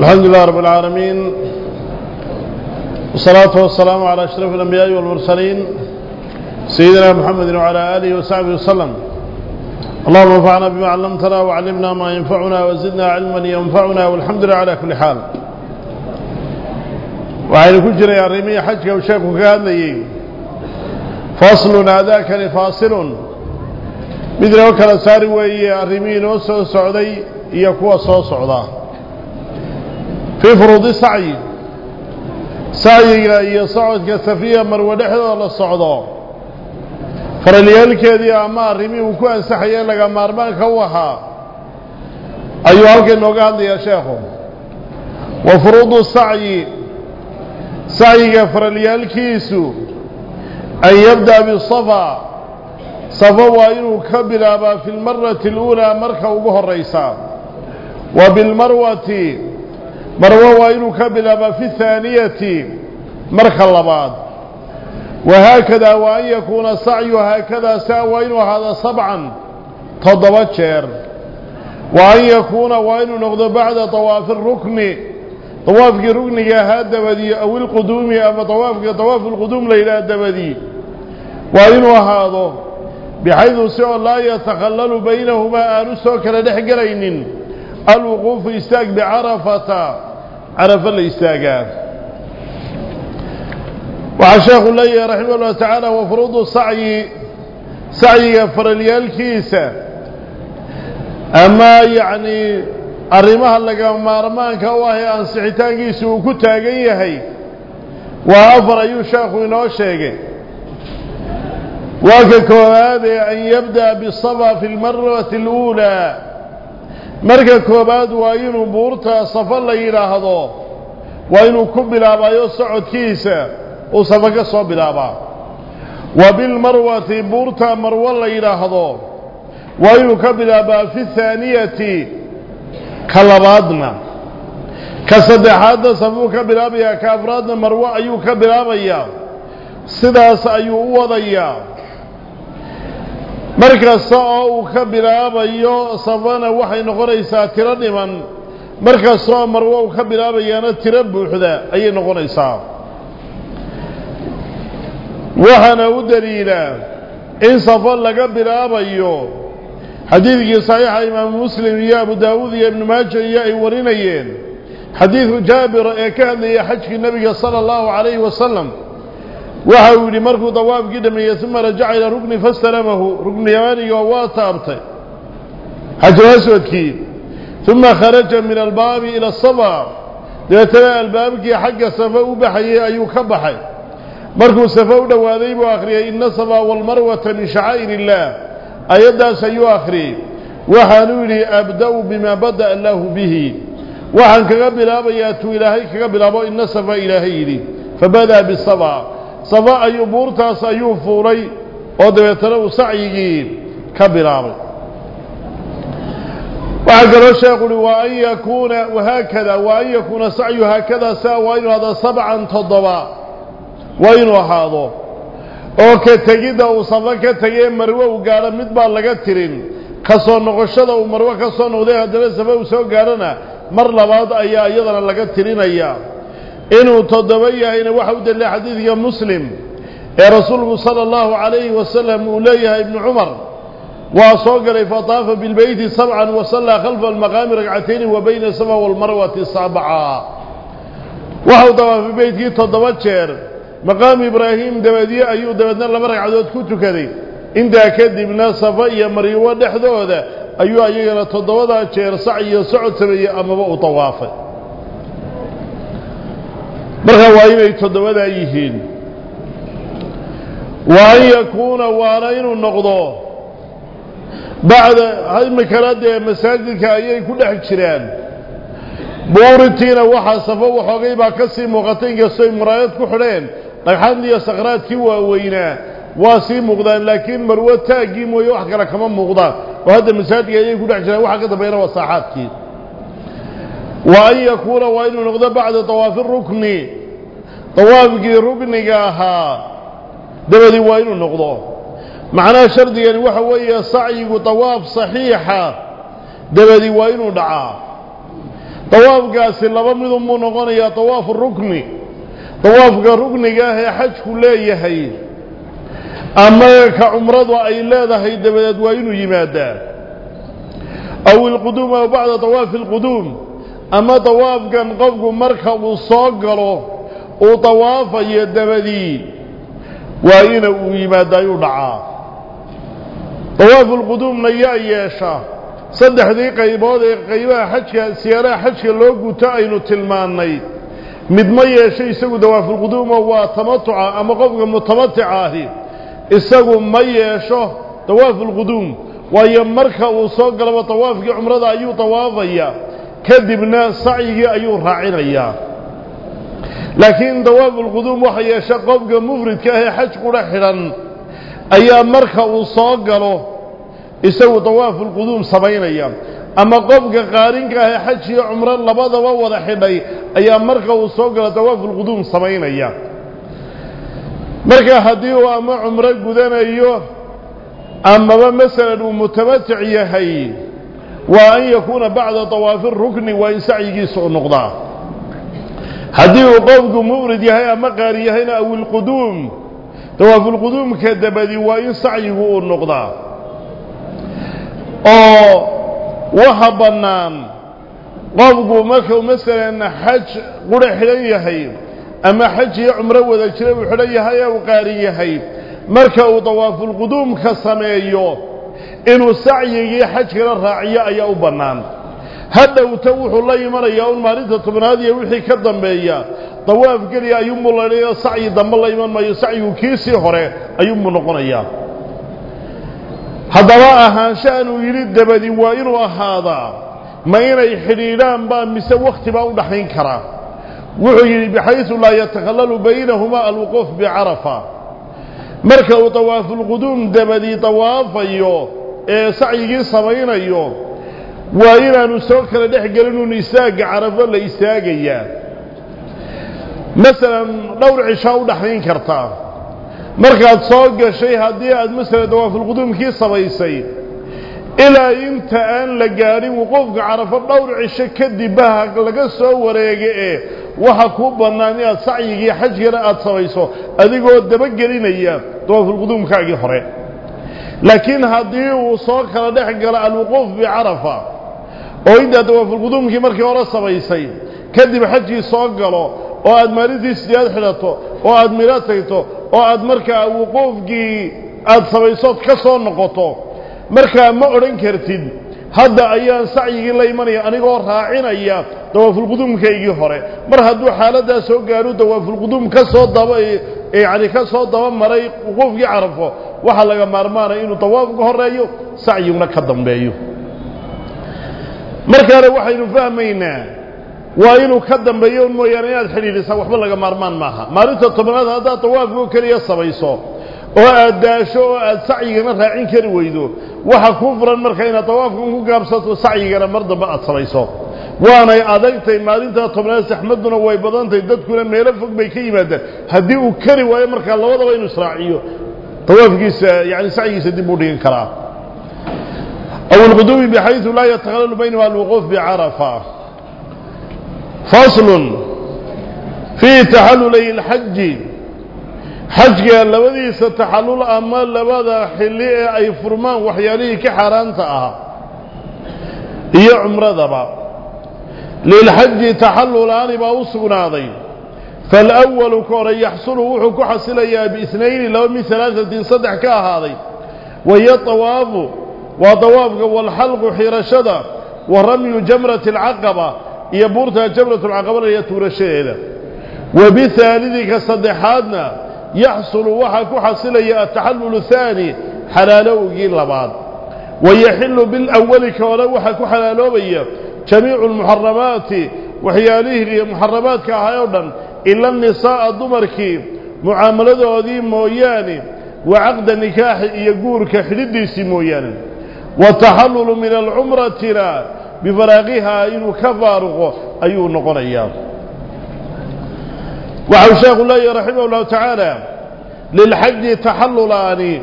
الحمد لله رب العالمين والصلاة والسلام على أشرف الأنبياء والمرسلين سيدنا محمد وعلى آله وصحبه وسلم. اللهم انفعنا بما علمتنا وعلمنا ما ينفعنا وزدنا علما ينفعنا والحمد لله على كل حال. وعين كجري الرمي حجك وشيخ كهذا فصل هذاك فاصل مثل وكلا ساري وهي الرمي نوسو سعودي يكوى صو سعودا في فروض سعي. سعي يا صعد كثفية مر ونحد الله صعدا فرليالك يا دي أمار رمي وكوان سحي لك أمار من كوها. أيها الكنوغان يا شيخ وفروض سعي. سعي فرليالك يسو أن يبدأ بالصفا. صفا وإنه كبلا في المرة الأولى مركب به الرئيسان وبالمروة وبالمروة مروى إنه كبلا في الثانية مرك اللباد وهكذا وأن يكون سعي هكذا سأوين وهذا سبعا تضبتشير وأن يكون وأن نغض بعد طواف الركن طواف الركن يا هذا بدي أو القدوم يا طواف طواف القدوم ليلة بدي وأن هذا بحيث سعى الله يتخلل بينهما أنسوك لنحقرينين الوقوف يستاق بعرفة. عرفة اللي يستاقها. وعشاق الله رحمه الله تعالى وفروض سعي سعي يفر اليال الكيسة أما يعني الرماه لك مارمان كواهي أنصحتان كيسو كتاقيهي وأفر أيو شاق إنه شاقي وككوابي أن يبدأ بالصبا في المرة الأولى. Marka koobaad waa inuu buurta safa la yidhaahdo waa inuu ku bilaabayo socodkiisa uu safa ka soo bilaabaa wa bilmarwati buurta marwo la yidhaahdo waa inuu ka bilaabaa fi thaaniyati ka labaadna ka saddexaadna safuu ka bilaabayaa ka afraadna marwo ayuu ka bilaabayaa sidaas ayuu u wadayaa مركز صاو أبا بيو صبانا وحي نغريسا ترنما مركز صاو مروو كبيرا بيانا تربو حدا اي نغريسا وحنا ودليلا ان صفان ابا بيو حديث صحيح امام مسلم يا ابو داود يا ابن ماجه يا ورينيين حديث جابر كان يحج النبي صلى الله عليه وسلم وهو لمركو ضواب قدمي ثم رجع إلى ركني فاستلمه. ركني يماني وواتابتي أسود كي ثم خرج من الباب إلى الصبا. لأتلاء الباب كي حق سفاو بحي أيو كبحي. مركو سفاو دواذيب آخرية إن صبا والمروة من شعائر الله. أيدا سيو آخري وحنولي أبدو بما بدأ الله به. وحن كقبل أبياتو إلهي كقبل أبو إن صبا إلهي فبدأ بالصبا. Yakuuna wahaakada wa an yakuuna sacyu haakada saa waa inuu ahdo sabcan toddoba waa inuu ahaado oo ka tegidda uu safa ka tegee marwe uu gaadho mid baa laga tirin ka soo noqoshada uu marwe ka soo noqday haddana safa uu soo gaadhona mar labaad ayaa iyadana laga tirinaya إنه تضبيع إن وحود اللي حديث يا مسلم. يا رسول صلى الله عليه وسلم أولي ابن عمر. وأصغر فطاف بالبيت سبعا وصلى خلف المقام رقعتين وبين السماء والمروة سبعا وحود في بيت تضبجر مقام إبراهيم دبادي أيو دبادنا لمرق عدود كتكذي إن دا كدبنا صفايا مريوان دحذو هذا أيها أيها تضوضها تشير سعي سعود سبيه أما أطوافه. مرغا وايناي تدوبدا ييهين وان يكون وارين النقضو بعد هاد المكرات المساجد كايي كو دخجيران بورتينا وحا صفو وخوغي با كسي موقتين يسوي مرايد كو خدين دخاندي سقرات كي واوينا واسي مقدان لكن مروه تاجي مويو حكره كما مقدان وهذا المساجد كايي كو دخجيران وحا كدبينا وصاحاتكي وأن يكون وإن نقضى بعد طواف الركن. طواف الركن جاها. دبدي وإن نقضى معنى شرد أن يعني وحوية صعي وطواف صحيحة. دبدي وإن دعا. طواف قاسي لبم يضمون نقضى يا طواف الركن. طواف الركن نقاها حج كله يحيي أما كعمرض وإلاذ هي دبدي وإن يمادا. أو القدوم أو بعد طواف القدوم. أما طواف كان قفق مركب الصاقر وطواف يدبذين وإن إبادة يدعى طواف القدوم نياء ياشا صدح ذي قيبات قيبا حجك سيارة حجك لوقو تأين تلماني مدمي شيء سيقو دواف القدوم وطمطع أما قفق متمتع آهي. إساقو مي ياشا طواف القدوم. وهي مركب الصاقر وطواف عمرة أيو طواف ياشا dawaafulquduum waxa yeesha qofka mufridka ah ee xaj qudha xidhan ayaa marka uu soo galo isagu dawaafulquduum samaynaya ama qofka qaarinka ah ee xaj iyo cumro labadaba wada xidhay ayaa marka uu soo galo dawaafulquduum samaynaya marka haddii uu ama cumro gudanayo amaba masalan uu mutamatic yahay وأن يكون بعد طواف الركن وإن سعيه سوء نقضاء هذه قوضة مورد هي مقارية هنا أو القدوم. طواف القدوم كدبدي وإن سعيه سوء نقضاء وحبنان قوضة مكو مثلا حج قرح لي هي أما حج عمره وذا شرب حلي هي وقاري هي مركو طواف القدوم كسمي يوت إنه سعي حج كلا راعي أي أوبنان هذا وتوح الله يمر يوم مريضة من هذه وحي كذا بيا طواف قل يا يوم الله يا سعي دم الله يمر ما يسعي وكيسي خرى أيوم نقول يا هذا واه شأن يريد دبدي وين وهذا ما يري حليلان با مس وقت با ودحين كرا وحي بحيث لا يتخلل بينهما الوقوف بعرفة مركه طواف القدوم دبدي طواف يوم ee sacyigii samaynayo waa inaanu soo kala dhex gelinuun istaagga carafo la istaagayaa masalan dhowr cishaa u dhaxayn kartaa markaad soo gashay haddii aad masalan dawaafulquduumkii samaysay ilaa inta aan la gaadhin wuquufka carafo dhowr cisho kadib baha laga soo wareega ee waxa kuu bannaan inaad sacyigii xajkana aad samayso adigoo dabagelinaya dawaafulquduumkaagii hore soo kala dhex galo alwuquuf bicarafa oo intaad dawaafulquduumkii markii hore samaysay kadib xajkii soo galo oo aad maalintii sideed xidhato oo aad milo tagto oo aad markaa wuquufkii aad samaysood ka soo noqoto markaa ma odhan kartid hadda ayaan sacyigii la imanaya anigoo raacinaya dawaafulquduumkaygii hore mar hadduu xaaladdaa soo gaadho dawaafulquduum ka soo daba yacni ka soo daba maray wuquufkii carafo waxaa laga maarmaanaya inuu dawaafka horeeyo sacyiguna ka dambeeyo markaana waxaynu fahmaynaa waa inuu ka dambeeyo mooyaane inaad xidhiidhisaa waxba laga maarmaan maaha maalinta tobnaad haddaad dawaafkoo keliya samayso وأداشوا السعي مرة عنكر ويدو وها كفرا مرة كينا طوافكم قابسطوا السعي مرة مرضى بقى صليصو وأنا يعادلتي مادينتا طبناس احمدنا ويبضانتي دادكو لما يلفق بيكي مادا هديو كري ويا مرة الله وضع وينو سراعيو طوافكي يعني سعي سدي بودين كرا أو البدوبي بحيث لا يتغلل بينه الوقوف بعرفة فصل في تحلل الحج حجك اللبذي ستحلل أمال لبدا حلي أي فرمان وحياليه كحران تأها هي عمر ذبا للحج تحلل آني باوسقنا ذي فالأول كوري يحصله وحك حصلي بإثنين لوم ثلاثة صدح كاها ذي وهي طواب وطواب والحلق حرشدا ورمي جمرة العقبة. يبورتها جمرة العقبة ليتورشي إلى وبثالثك صدحاتنا يحصل وحك حصل يا التحلل الثاني حلاله جل لبعض. ويحل بالأول كورا وحك حلاله بيا. جميع المحرمات وحياله محرمات كهيودا. إلا النساء الضمرك معاملة هذه موياني. وعقد نكاح يقول كحرديس موياني وتحلل من العمرة ترى. بفراغها إنه كفارغ أيون قريات waxau sheekhu leeyahi raximah اllahu tacaala lilxaji taxallulaani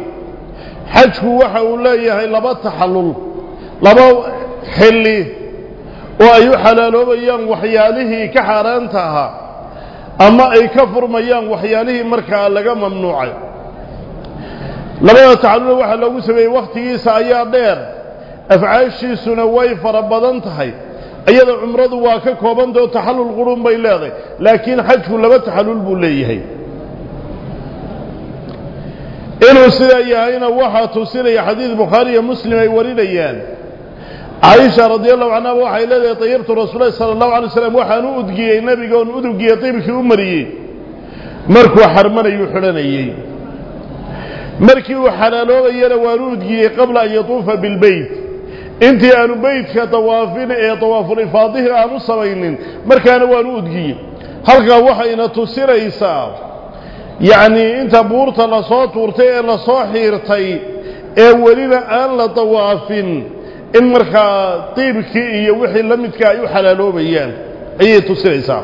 xajku waxa uu leeyahay laba taxallul laba xilli oo ay u xalaaloobayaan waxyaalihii ka xaaraanta ahaa ama ay ka furmayaan waxyaalihii markaa laga mamnuucay labada taxallula waxaa loogu sameeyey wakhtigiisa ayaa dheer afcaashiisuna way fara badan tahay أيضا عمره واكك وبند تحلل القرون بيلاغي لكن حج حجه لما تحلل بليه إنه سيدة يهين وحاة يا حديث بخاري يا مسلم يا يورين أيان عائشة رضي الله عنها وحا إلا ذي طيرت رسول صلى الله عليه وسلم وحا نؤدقي النبي قال نؤدقي في أمري مرك وحرمنا يحلن أيين مركي وحلالوغي يلوان نؤدقي قبل أن يطوف بالبيت intii aanu beytka dawaafin ee dawaafulifaadihi aanu samaynin markaana waan u udgiyey halkaa waxayna tusinaysaa yacnii inta buurta lasoo tuurtay ee lasoo xiirtay ee welina aan la dawaafin in markaa diibkii iyo wixii la midka ay u xalaaloobayaan ayay tusinaysaa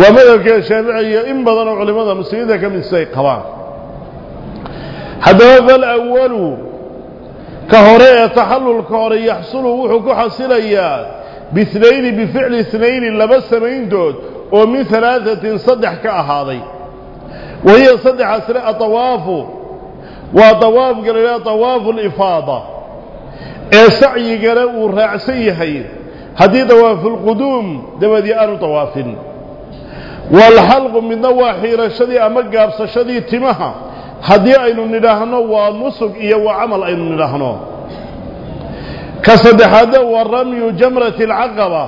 waa madhabka shaaficiya in badan oo culimmada muslimiinta ka mid siday qabaan haddaba fal awalu كهراء تحلل كهراء يحصل وحكو حصل اياد باثنين بفعل اثنين لبس من دود ومن ثلاثة صدح كأهاضي وهي صدح أسرع طواف وطواف قال لها طواف الإفاضة السعي قال ورعسي حير هذه طواف القدوم دم ذي أنو طواف والحلق من نواحي رشدي أمقى أبصى شدي تمها haddii aynu nidhaahno waa nusug iyo waa camal aynu nidhaahno ka saddexaadna waa ramyu jamrati alcaqaba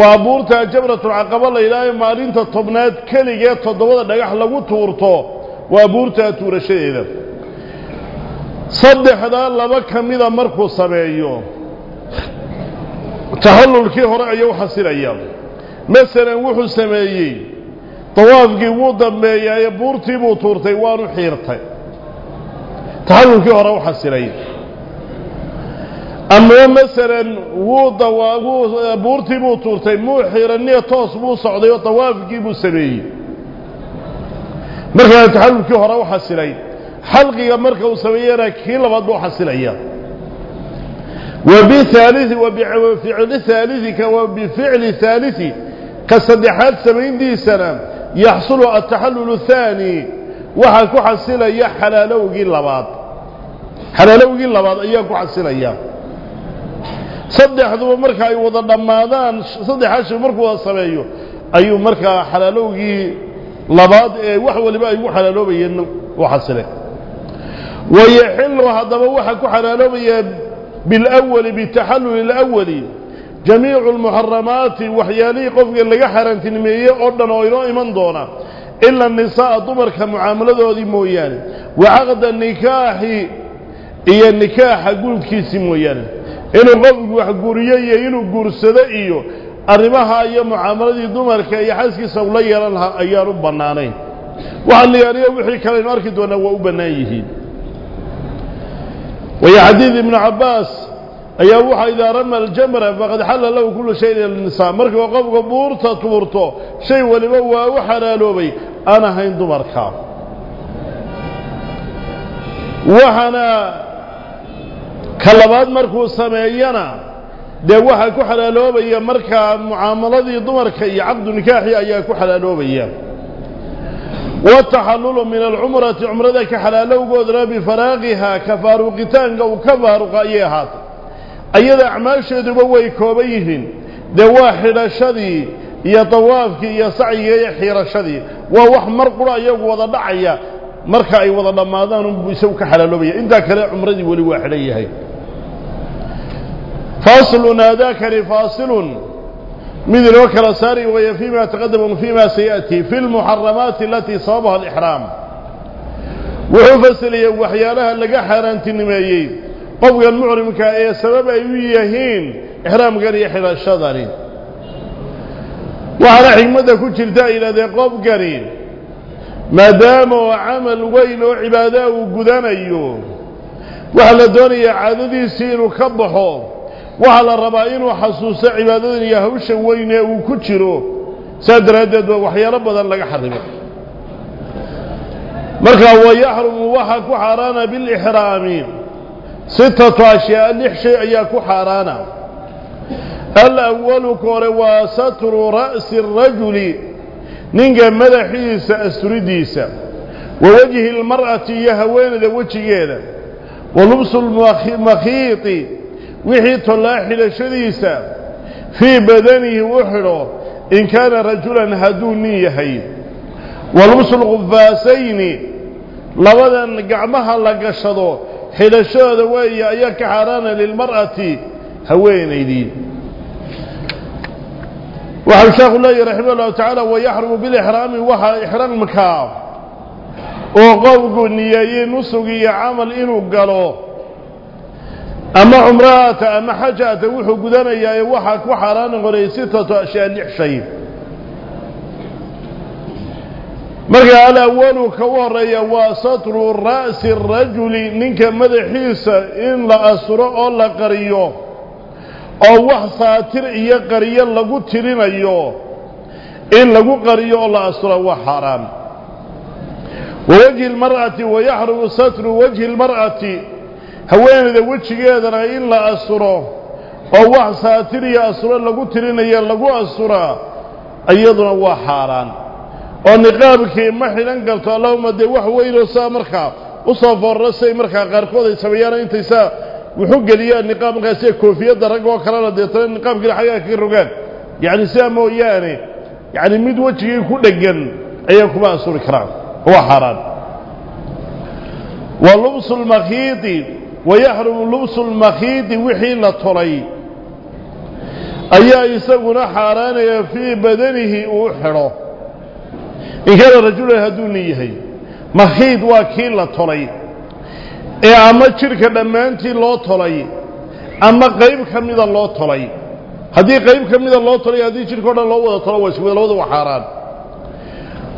waa buurta jamratulcaqaba la yidhaahayo maalinta tobnaad keligee toddobada dhagax lagu tuurto waa buurtaa tuurashadeeda saddexdaa laba ka mida markuu sameeyo taxallulkii hore ayuu xasilaya masalan wuxuu sameeyey طوافقي مودا ميا يبورتي بوتورتي وانو حيرتي تهلو كي هو روحة سرين أما مثلا وودا وابورتي بوتورتي مو حيرني توس مو صعودي وطوافقي مو سمي مركا تهلو كي هو روحة سرين حلقي مركا وسمينا كيلا بدو حسلية وبثالث وبفعل ثالثك وبفعل ثالثي كصدحات سمين دي سلام يحصل التحلل الثاني. وحا كحصل يا حلالو جي لباد حلالو جي لباد أيا كحصل ايا صدح ذو مركا اي وضا دمادان صدح عشر مركا سميو أيو مركا حلالو جي لباد اي وحو لبا ايو حلالو بيين وحصله ويحل هذا وحا كحلالو بيين جميع المحرمات وحيالي قفق اللي حرن تنمية أردنا وإنو إيمان دونا. إلا النساء ضمر كمعاملة ذي مويان. وعقد النكاح إيا النكاح قول كيسي مويان. إنو قفق وحقوريي إنو قرسدا إيو. iyo xaaskiisa ula yeelan lahaa ayaan u bannaanayn waxaa la yaariya wixii kale aynu arki doonaa waa u bannaan yihiin وهي حديث ابن عباس أي أبوها إذا رمى الجمرة فقد حل له كل شيء للنساء مركب وقف بورتا تورتو شيء ولبوا وحلالو بي أنا هين دمركا وحنا كلمات مركو سمعينا dee waxaa ku xalaaloobaya markaa mucaamaladii dumarka iyo caqdu nikaaxi ayaa ku xalaaloobaya والتحلل من العمرة عمرة كحلالو قدر بفراغها كفاروقتان أو كفاروق أيهات أيضا أعمال شدوا ويكوبيهن دواحل شدي يطوافك يسعي يحير شدي ووح مرقرا يقوض دعيا مركا أي وضع لماذان بيسوك حلالو بي انت كلا عمرة ولي واحد أيهي فاصل هذاك فاصل مثل وكر ساري وهي فيما تقدم وفيما سيأتي في المحرمات التي صابها الإحرام وحفصل وحيالها لقى المعرم كأي قوي المعرم كأي سبب يهين إحرام قري إحرام الشذرين وعلى حمد كتر دا إلى ذي قوب قرين ما دام وعمل وين وعبادة وقدان أيوم وعلى دوني عدد سين وخبحو وعلى الربائين وحسوس عبادة يهوش وين وكتره ساد ردد وحيا رب ذا لك حرم مركا هو يحرم وحك حرام بالإحرامين ستة أشياء لح شيء أيك حارانا. الأول كوروا ستر رأس الرجل. نينجا مدحيس سأسرديسا ووجه المرأة يهوين ذا وجهين. ولبس المخيط وحيط اللاحل شديس في بدنه وحره إن كان رجلا هدوني يهين ولبس الغفاسين. لبدا قعمها لقشضه حل شاد ويا ياك حرانا للمرأة. هوين أيدي. وحب شاق الله رحمه الله تعالى ويحرم بالإحرام وحا إحرام مكاف. وقوق النيايين نسقي عمل إنو قالوا أما عمرات أما حاجات وحو قدنا يا وحاك وحران غريسي تتأشياء نحشين مرقى الأول كوريا وسطر رأس الرجل منك مدحيس إن لا أسرع ولا قريا أو وحساتر إيا قريا لغو ترين أيوه إن لغو قريا لا أسرع وحرام ووجه المرأة ويحرق سطر وجه المرأة هوين ذا وجه يدنا إن لا أسرع أو وحساتر إيا أسرع لغو ترين أيوه لغو أسرع أيضنا وحرام ونقابك ما حين انقلت اللهم دي وحو ويلوسا مركا وصف الرسا مركا غاركو دي سبيانا انتيسا وحق ليا النقاب غاسيه كوفية درق وكرانا دي طلال النقاب قل حياك الرقان يعني سامو اياني يعني ميد وجهي كل اجن ايكما اصول كرام هو حران ولبس المخيط ويحرم لبس المخيط وحي لطري ايا يساقنا حران في بدنه وحره kii la tolay ee ama jidhka dhammaantii loo tolay ama qayb ka mida loo tolay haddii qayb ka mida loo tolay haddii jidhka o dhan loo wada tolo waa isku mid labada waa xaaraan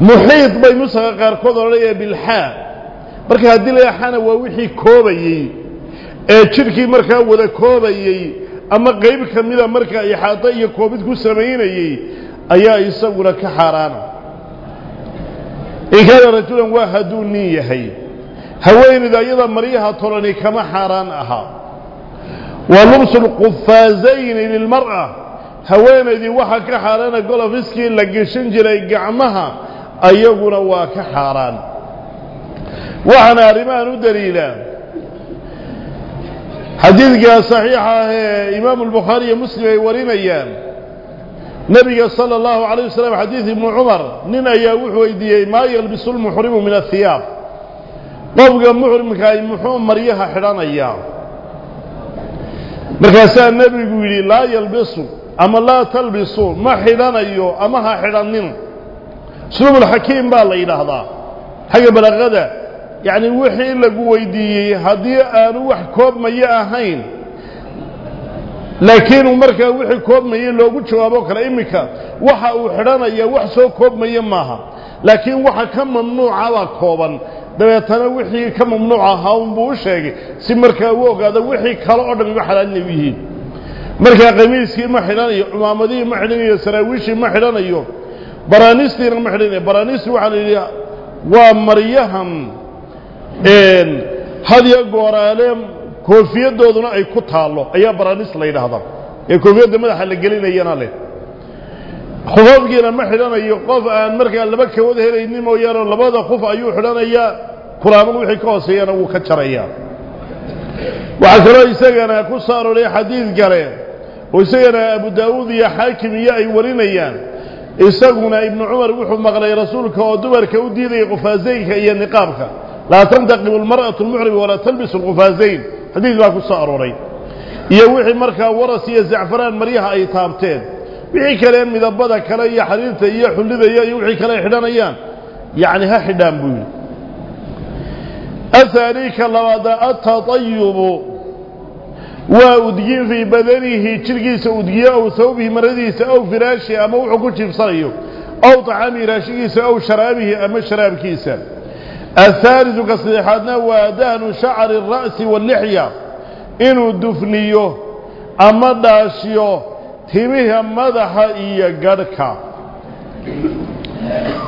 muxiid bay nusaga qaarkood odhanaya bilxaa marka haddii la xana waa wixii koobayey ee jidhkii markaa wada koobayey ama qayb ka mida markaa ixaado iyo koobid ku samaynayey ayaa isaguna ka xaaraana إن كان رجلا وهدوني هي هوين إذا أيضا مريها طولني كما حاران أها. ولبس القفازين للمرأة. هوين إذا واحد حاران قول فسكي لقشن جلي قعمها أيقنا واك حاران. وحنا رمان دليلا حديث صحيحة إمام البخاري مسلم ورين أيام نبي صلى الله عليه وسلم حديث ابن عمر. نين ايا وحويديه ما يلبس المحرم من الثياب. قبقى المحرم كاي محوم مريها حران أيام. مركزا النبي يقول لا يلبسوا أما لا تلبسوا ما حران أيو أما ها حران نين سلوب الحكيم بالله إلى هذا حقا بلغدا يعني وحي لقويديه هدي أروح كوب مياه هين. Markaa wixii koobmayey loogu jawaabo kale iminka waxa uu xidhanaya wax soo koobmaya maaha laakiin waxa ka mamnuuca baa kooban dabeetana wixii ka mamnuuc ahaa unbuu u sheegay si markaa u ogaado wixii kale oo dhan ima xalaal inay u yihiin markaa qamiiskii ma xidhanayo cumaamadihii ma xidhanayo saraawiishii ma xidhanayo baraanistiina ma xidhanayo baraanisti waxaa la yidhi waa maryahan hadya gooraale koofiyadooduna ay ku taallo ayaa baraanis la yidhaahdaa ee koofiyadda madaxa la gelinayana leh khufafkiina ma xidhanayo qof aan markaa laba kawad helaynin mooyaane labada kuf ayuu xidhanayaa kuraamo wixii ka hooseeyana wuu ka jarayaa waxaa kaloo isagana ku soo arooray xadiid kale oo isagana abu daawuud iyo xaakim iyo ay warinayaan isaguna ibnu cumar wuxuu maqlay rasuulka oo dumarka u diidaya qufaasaynka iyo niqaabka laa tantaqibu almar'atu almuxrima walaa talbisu alqufaasayn حديث باكو سأروري يوحي مركا ورس يزعفران مريها اي تابتين بيحي كلين مذبدا كلايا حريرتا ايحو لذي يوحي كلا حدان ايان يعني ها حدان بوي اثاريك اللو التطيب وأدقين في بدنه تلقيس أدقيا أو مردي سأو أو فراشه أو حقوش في صيوب أو طعامه راشيس سأو شرابه أم شراب كيسه الثالث كصيحاتنا وأدان شعر الرأس واللحية. إنو دفنيو أما داشيو تيميها مدحا إيا قركا.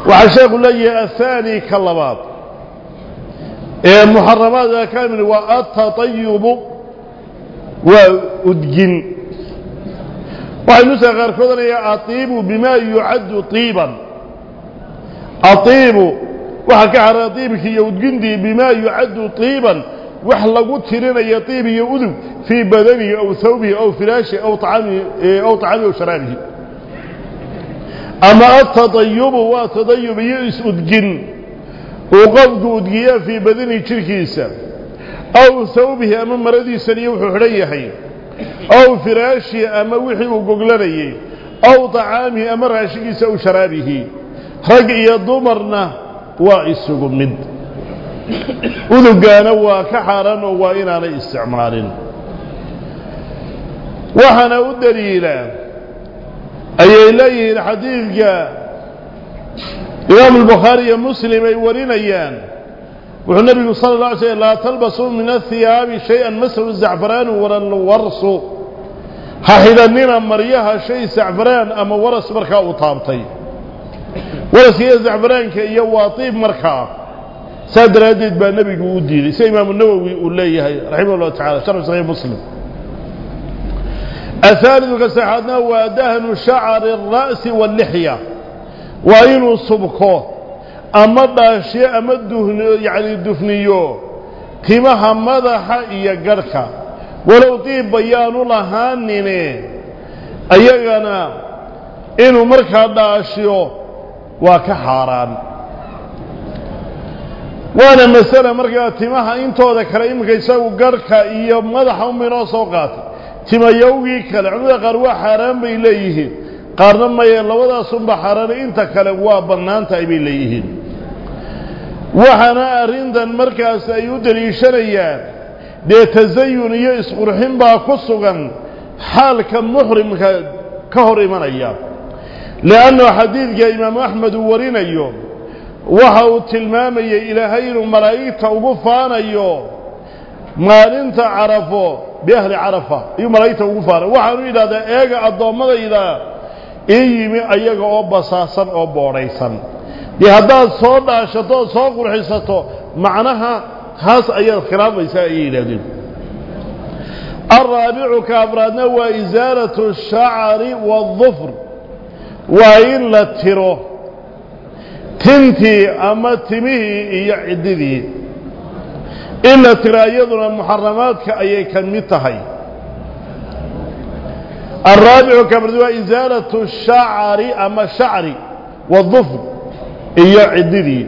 وعشاق لي الثاني كاللباط المحرمات إيه كامل وأتطيب وأدجن. وعنوسى غير كذلك أطيب بما يعد طيبا. أطيب وحكى على طيبك يودقندي بما يعد طيبا وحلقوا ترين يا يؤذب في بدنه أو ثوبه أو فلاشه أو طعامه أو طعامه وشرابه أما التضيب وتضيب يئس أدقن وقبض أدقيا في بدنه تركيسا أو ثوبه أما مرضي سليوح حريه أو فلاشه أما وحي وققلنيه أو طعامه أما راشيسا وشرابه رقي يضمرنا وعيسو مد ولقانا وكحرن وإنا استعمار وحنا الدليل أي إليه الحديث جاء إمام البخاري مسلم يورينا إيان والنبي صلى الله عليه وسلم لا تلبسوا من الثياب شيئا مثل الزعفران ولا الورص ححذا لنا مريها شيء زعفران أما ورص بركاء طامطين ولا سيد زعبران كي يواطيب مركا سيد رديد بأن النبي قودي. لي سيد إمام النووي يقول لي رحمه الله تعالى. شرف صغير مسلم. الثالث كسعادنا هو دهن شعر الرأس واللحية. وأين الصبكو. أما الشيء أمد الدهن يعني الدفنيو كما همذا حقيا قركا ولو طيب بيان الله هانيني أيقنا إنه مركا داشيو. Kale iminka isagu garhka iyo madaxa uminoo soo qaatay timayowgii kale culimada qaar waa xaaraan bay leeyihiin qaarna maye labadaasunba xaaraana inta kale waa bannaantahay bay leeyihiin waxaana arrintan markaas ay u deliishanayaan dee tasayun iyo isqurxin baa ku sugan xaalka muxrimka ka hor imanaya uu warinayo waxa uu tilmaamayay ilaahay inuu malaa'igta ugu faanayo maalinta carafo biahli carafa ayuu malaa'igta ugu faanay waxaanu yidhahdaa eega addoommadayda ii yimi ayaga oo basaasan oo boodhaysan dee haddaad soo dhaashato oo soo qurxisato macnaha taas ayaad khilaafaysaa ayay yidhahdeen alraabicu ka afraadna waa isaalatu shacari waadufr waa in la tiro tintii ama timihii iyo ciddidii in la tira iyaduna muxaramaadka ayay ka mid tahay الرابع كبرد إزالة الشعر أما شعر والظفر إيا عددي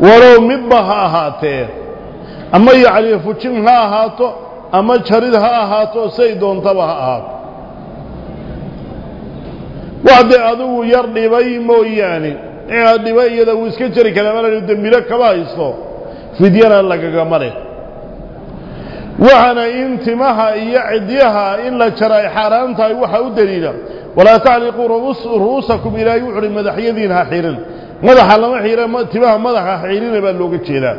ولو مبها هاته أما يعني فجنها هاته أما شرد هاته سيدون طبها هاته wax adigu yar dhibay mooyaane. Inaad dhibay iyada wuu iska jari karaa malanu dembilo kama haysto. Fidyana lagagama leh. Waxaana in iyo cidyaha in la jara ay xaaraan u daliila. Walaa tacliquu ru'uusakum ilaahay wuxu uhi madaxyadiin ha xirin. Madaxa lama xira timaha madaxa ha baa looga jeedaa.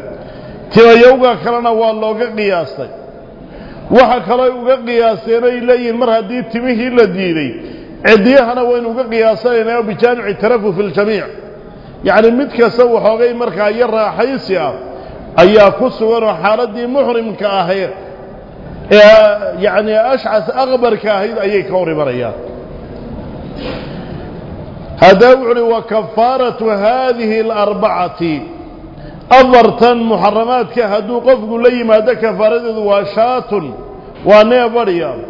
Timayowga kalena waa looga qiyaastay. Waxa kaloo uga qiyaasteen ay leeyihiin mar haddii timihii la diiday عديهنا وين وقعي أصلي ناو بجانع تركوا في الجميع يعني متك سووا حوغي مركا راح يسيا أي أقص ورو حاردي محرم كأهي يعني أشعث أغبر كأهي أي كوري هذا هدوع وكفارة هذه الأربعة أضرتا محرمات كهدو قفق لي ما دك فرد ذواشات ونيا بريا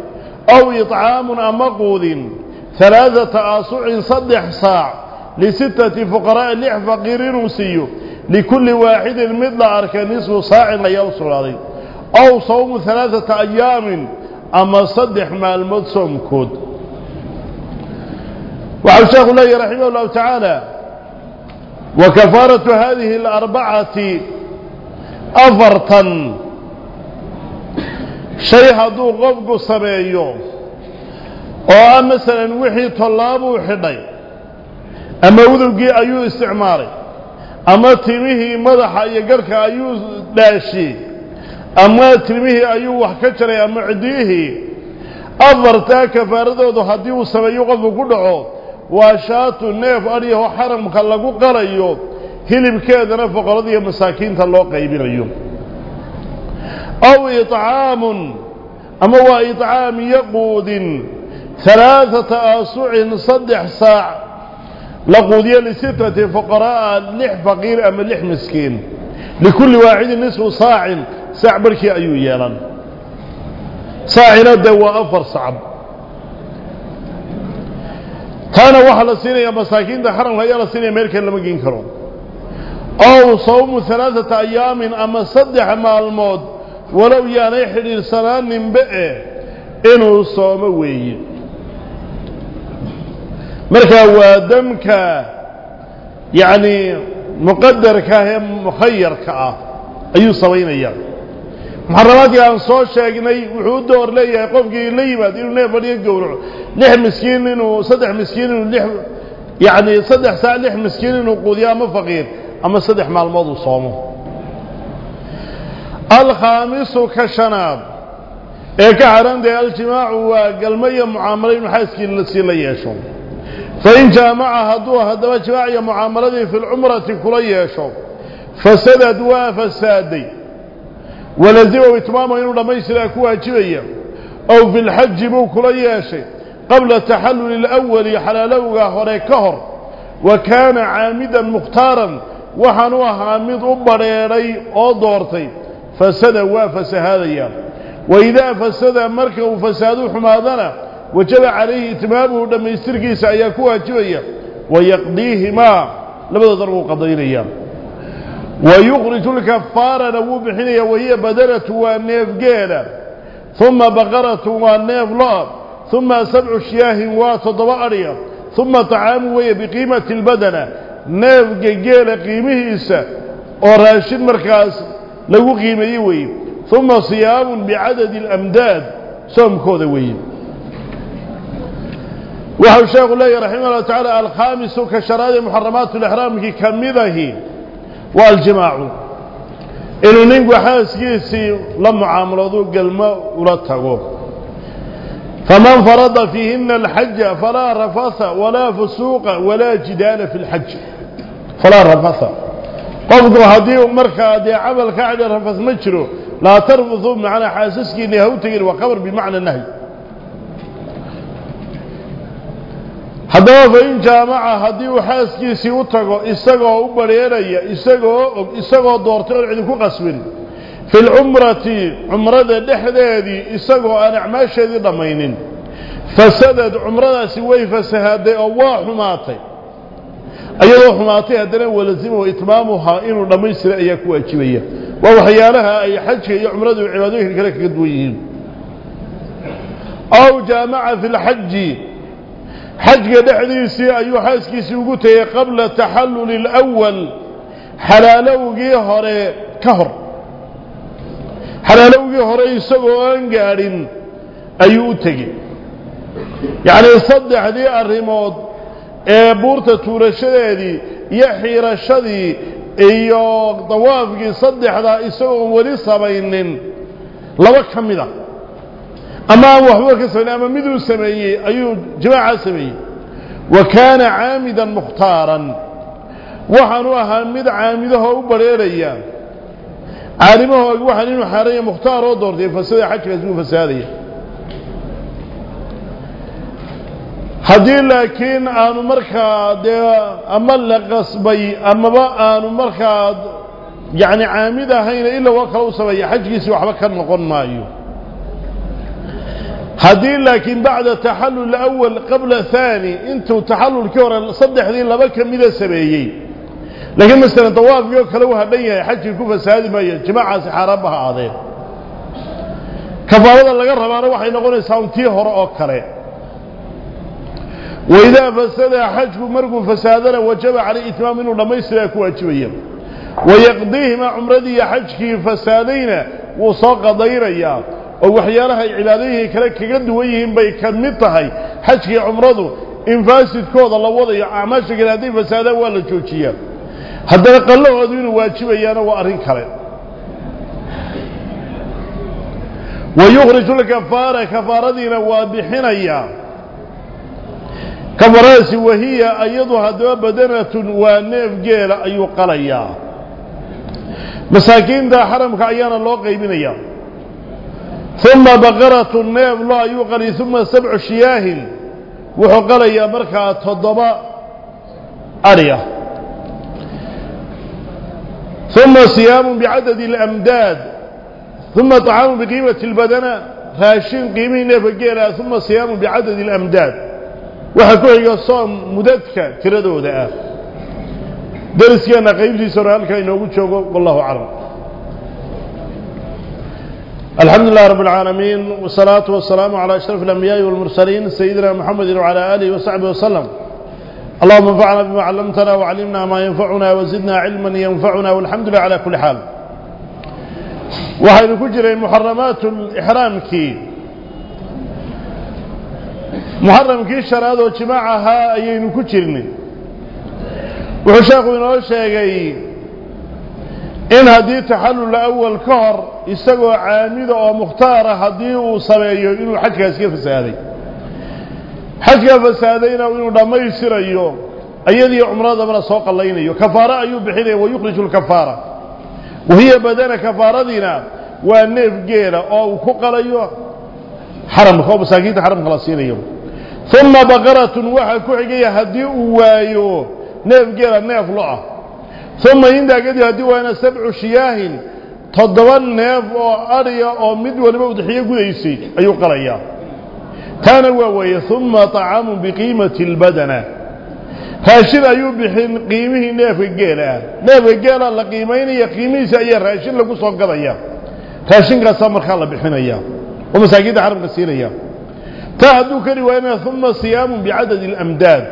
أو إطعام أمقوذ ثلاثة أصوع صدح صاع لستة فقراء لح فقيرين وسيو لكل واحد مثل أركانيس وصاع ليوم سراري أو صوم ثلاثة أيام أما صدح مع المدسوم كود. وعشاق الله رحمه الله تعالى وكفارة هذه الأربعة أفرطا. شيء هذا غفق السبيل يوم أو مثلا وحي طلاب وحي أما وذوقي أيو استعماري أما تلميه مضحة يقرك أيو داشي أما تلميه أيو وحكتر يا معديه أضرتاك فارده ذو حديو سميوغ ذو قدعو واشاتو نيف أريه حرم كاللقو قريو هلم كاد نفق رضي مساكين تلوق أيبين أيوم أو إطعام أما وإطعام يقود أو إطعام يقود ثلاثة آسوع صدح ساع. لقودية لستة فقراء لح فقير أما لح مسكين. لكل واحد نصف صاع ساع بركي أيو يالا ساعنا دوا أفر صعب كان واحد لسينة مساكين ده حرم هيا لسينة ميركا لما جين أو صوم ثلاثة أيام أما صدح مع الموت. ولو يعني حرير سنان بقى إنه صوم وي مركا ودمك يعني مقدر كهم مخير كا أي صوين أيام محرمات يا أنصار شاقني وحود دور لي يقف قي لي ما دينو نيف بني الجور نح مسكين وصدح صدح مسكين إنه يعني صدح سالح مسكين إنه قضية ما فقير أما صدح مع الماضي وصومه الخامس كشناب إيه كعرندي الجماع وقلمي معاملين حاسكين لسي ليشون لي فإن جامعها دوا هدوا جماعي معاملتي في العمرة كلية شو فسد دوا فسادي. ولزم اتمامه ان رميس الاكوى جبيا أو في الحج مو كلية شيء قبل تحلل الأول حلاله غاهوري كهر. وكان عامدا مختارا. وحنوا عامد بريري أو دورتي فسد وافس هذا اليوم وإذا فسد مركب فساد حماضنا وجب عليه اتمامه لما يسترقي سأياكوها جميع ويقضيهما. لما ضرق قضينا الأيام ويغرج الكفارة نووب بحنية وهي بدلة والنيف قيلة ثم بغرة والنيف لاب ثم سبع شياه وتضوأرية ثم طعام وهي بقيمة البدلة نيف قيلة قيمه إسا وراش المركز لو قيمه وهي ثم صيام بعدد الأمداد. سمكو ذويه وهو الشيخ الله رحمه الله تعالى الخامس كشراد محرمات الإحرام كمذه والجماع. إن ننقو حاس يسي لما عامل ذو قلمة فمن فرض فيهن الحج فلا رفث ولا فسوق ولا جدال في الحج. فلا رفث. قبضوا هذه مركا هذه عمل كعد رفث مجره لا ترفثوا معنى حاسسك نهوتك وقبر بمعنى النهي. هذا فإن جامعة هذه وحاسكي سيوتكو إساقو أبريريا إساقو إساقو دورتغل عدكو قسمين في العمرة عمرة دحذاذي إساقو أن أعماش هذي ضمينين فسدد عمرة سويفة سهدي أواه حماتي أي أواه حماتي هذين ولزمه إتمامها إنو رميس رأيكو أجيبية ووحيانها أي حجي أي عمرة وعبادوه لكلك قدويهين أو جامعة في الحجي حجك دحديسي أيو حاسكي سيوكوتي قبل تحلل الأول. حلالو جيهوري كهر. حلالو جيهوري سقو أنقارين أيو تجي. يعني صدح إيه دي الرماد بورتة رشده يحي رشده ايو دوافقي صدح دا اسو وليس صبينن لبك حمده ama aan waxba ka samayn ama miduu sameeyey ayuu jimaacaa sameeyey. Wa kaana caamidan mukhtaaran waxaanu ahaa mid caamidahoo u badrheeraya caalimahoogi waxaan inuu xaaranya mukhtaar oo doortay fasada xajkaasi wuu fasaadaya. Haddii laakiin aanu markaa dee ama la qasbay amaba aanu markaa yacni caamid ahayna ila waa kala u sameeya xajkiisii waxba ka noqon maayo هذه لكن بعد تحلل الأول قبل ثاني انتو تحلل الكورة صدح لا لبكا من سبيهي. لكن مثلا طواف يوك لوها بيا حج الكوفة سهادي ما يجمع سحارة بها عظيم الله لقال ربانا واحد ينقون سانتي هراء كري وإذا فسد حج مرق فسادنا وجب على إتمام منه لما يسلك أجبيا ويقضيه ما عمرة حج فسادين وصاق ضير إياه oo waxyaalaha ay cibaadooyinkii kale kaga duwan yihiin bay ka mid tahay xajkii cumradu in faasidkooda la wadayo acmaasha kale hadday fasaadaan waa la joojiyaa haddana qallahoodu inuu waajibayaana waa arrin kale wayukhriju lkafaara kafaaradiina waa bixinayaa kafaaradaasi wahiya iyadu haddaba badanatun waa neef geela ayuu qalayaa masaakiinta xaramka ayaana loo qaybinayaa ثم بقرة النيب لا يغري ثم سبع شياه. وحقل يا بركة تضبا أريا. ثم صيام بعدد الأمداد. ثم طعام بقيمة البدنة هاشين قيمين فقيرا ثم صيام بعدد الأمداد. وحكوه يصام مددك تردو دعا درس كان قيمتي سرعال كان نقول والله عرم الحمد لله رب العالمين والصلاة والسلام على أشرف الأنبياء والمرسلين سيدنا محمد وعلى آله وصحبه وسلم. اللهم انفعنا بما علمتنا وعلمنا ما ينفعنا وزدنا علما ينفعنا والحمد لله على كل حال. وحين كجر محرمات الإحرام كي. محرم كي شراد وجماعها أيين كجرني وحشاق إنه شيء إن هذه تحلل الأول كهر يستقوى عامدة ومختاره هذه وصبيه إنه حاجة سيف سيادي؟ حكى كيف سيادينا وإنه لم يسير أيه أيدي عمرة دبنا سوق الليين أيه كفارة أيه بحيره ويخرج الكفارة. وهي بدأنا كفارة دينا. وأنه قيلة أو كقل أيه حرم خوب ساكيت حرم خلاصين أيه ثم بقرة وحكو حقية هذه وايه نيف جيرة نيف لعة. ثم عند قدي هدي وأنا سبع شياه تضوان نيف أو اريا أو ميد وليبا ودخيه غديسي أيو قرية. كان هو ثم طعام بقيمة البدنة. هاشر أيو بخين قيمه نيف الجيل نيف الجيل لا قيمين يا قيمي سي راشن لو سو غديا راشن قسا مرخا لا بخينيا ومساجد العرب نسينيا تهدو كري وأنا ثم صيام بعدد الأمداد.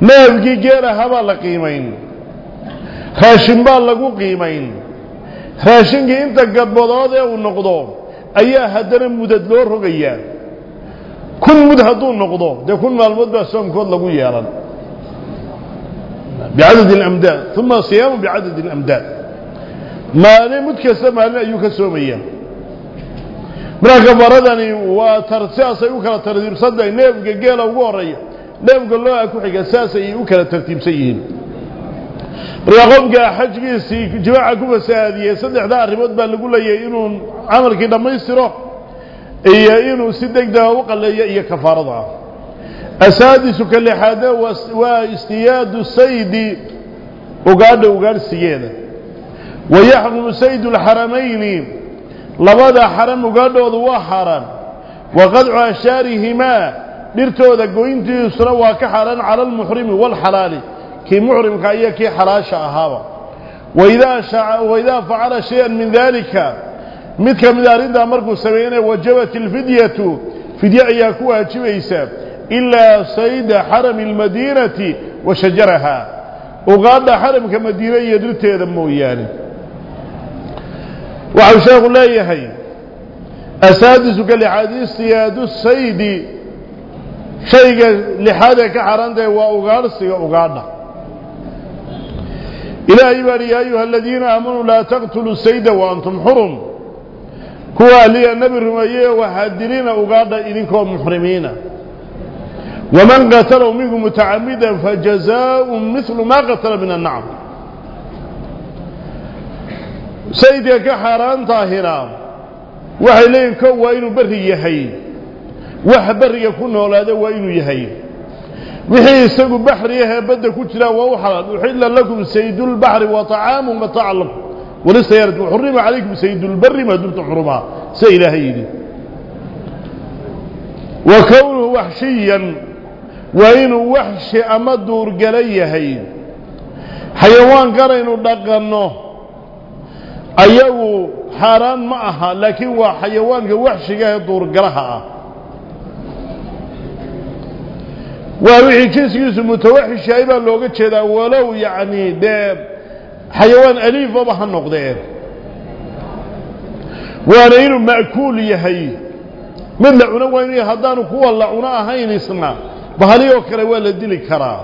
ما بقي جيره هبا لا raashin baa lagu qiimayn. Raashinkii inta gadbadood ee uu noqdo ayaa haddana mudad loo rogayaa. Kun mud hadduu noqdo dee kun maalmood baa soomkood lagu yeelan. Bicadadi اlamdaad uma siyaamu bicadadi اlamdaad maalin mud kasta maalin ayuu ka soomaya markaa kafaradani waa tar u kala tartiibsantahay neefka geela ugu horreeya neefka looa ku xiga sidaas ayay u kala tartiibsan yihiin رياقوم جاء حج سي جماعة كوبا سادية صدق ذا ريموت يا يينون عمل كده ما يا يينون صدق ده وقال يي يك فرضا أسادس كل حدا واستياد السيد وقال وقال سيادة ويحرم سيد الحرمين. لبدا حرم وقال وضوا حرم. وقد عاشارهما برتو ذا قوينتي يسروا كحرم على المحرم والحلالي كي معرم كي حراشة أهابا. وإذا, شع... وإذا فعل شيئا من ذلك مثل مدارين دا مركو سبيني وجبت الفدية فدية إياكوها كيف إلا سيد حرم المدينة وشجرها. وقال حرم كمدينة يدرت هذا موياني وعشاق الله يهي أسادس كالحديث سياد السيد شيء لحدك حرنده وأغارسي وأغارنا إلى إبري أيها الذين آمنوا لا تقتلوا السيدة وأنتم حرم. كوا لي النبي الرميه وحدرين أقاد إليكم محرمين. ومن قتلوا منكم متعمدا فجزاء مثل ما قتل من النعم. سيدة كحران طاهرا. وحلين كوا إنو بري يحيي. وحبر يكون أولاده وإنو يحيي. وحي يسقوا بحر يهي بدا كتلا ووحلا وحي لكم سيد البحر وطعام ومتعلق ولسا يرد وحرم عليكم سيد البر ما دمت حرما. سيد هيدي وكونه وحشيا. وإن وحش أمدور قلي هيد حيوان قرينو دقنو. أيهو حاران معها لكن وحيوان حيوان وحشي قلي دور قلها yacni dee xayawaan aliifaba ha noqdee waana inuu ma'kuul yahay mid la cuno waa inu yahay haddaanu kuwa la cuno ahayn isna bahali oo kale waa la dili karaa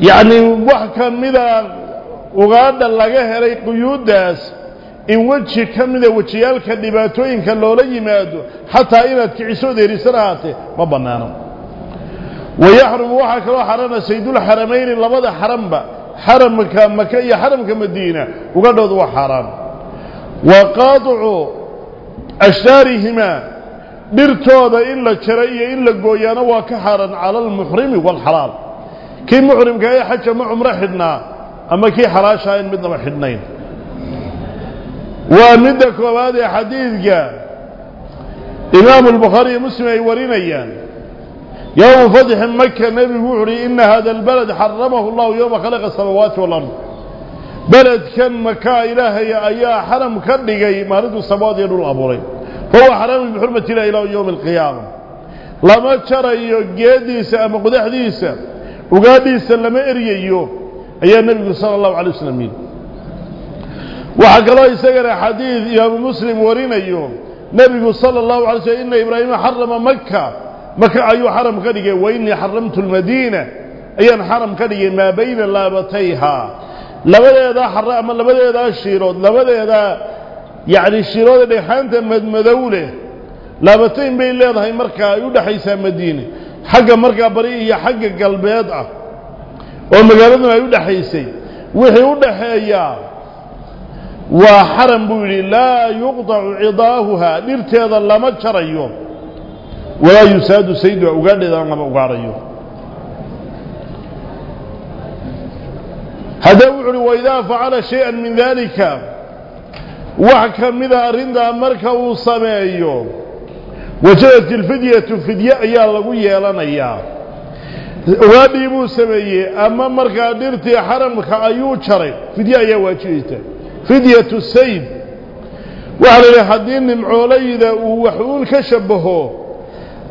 yacni wax ka mida ugaadha laga helay quyuuddaas إن وجه كم ذا وجه يالك نباتوين كاللولي مادو حتى إنات كعسو ذي رسراتي ما بنانا ويحرم وحك الله حرم سيد الحرمين لبدا حرمبا حرم كامكا يا حرم كمدينة وقال له حرام وقاطعوا أشدارهما برتوضة إلا كرأي إلا قويانا وكحرا على المحرم والحرام كي محرم كأي حاجة معم حدنا أما كي حراشاين بدنا رحدنين ومدك وبعد حديث جاء. إمام البخاري مسلم يوريني يوم فتح مكة النبي بوحري إن هذا البلد حرمه الله يوم خلق السماوات والأرض. بلد كان مكة إلهي أيا حرم كرني ما رد السماوات يدول أبوري فهو حرم بحرمة إلى يوم القيامة. لما ترى يجديس أما قد حديث وقاديس لما إريه أيا النبي صلى الله عليه وسلم. وحقلوا يسجر حديث يا ابو مسلم اليوم، نبي صلى الله عليه وسلم إن إبراهيم حرم مكة مكة أي حرم كذلك وإني حرمت المدينة أي حرم كذلك ما بين لابتيها لابد هذا حرام لابد هذا الشيرود لابد هذا يعني الشيرود اللي حانت مدولة لابتين بين الله هذا مركة يودح يسام مدينة حق مركة بريه يا حق قلب يدعه ومجردنا يودح يسام وحي يودح يسام وحرم بولي لا يقضع عضاهها. لارتياد اللامتشر أيوه ولا يساد سيد وعقال إذا أنا أقار أيوه هذا وعلي وإذا فعل شيئا من ذلك وحكم إذا أرند أمرك وصم أيوه وجدت الفدية فدية أيها الأقوية لنا أيها وابي موسى أما مركا ديرتي حرم كأيو تشري. فدية يا واجهيته. فدية السيد وعلى الحدين معولي إذا وحول كشبه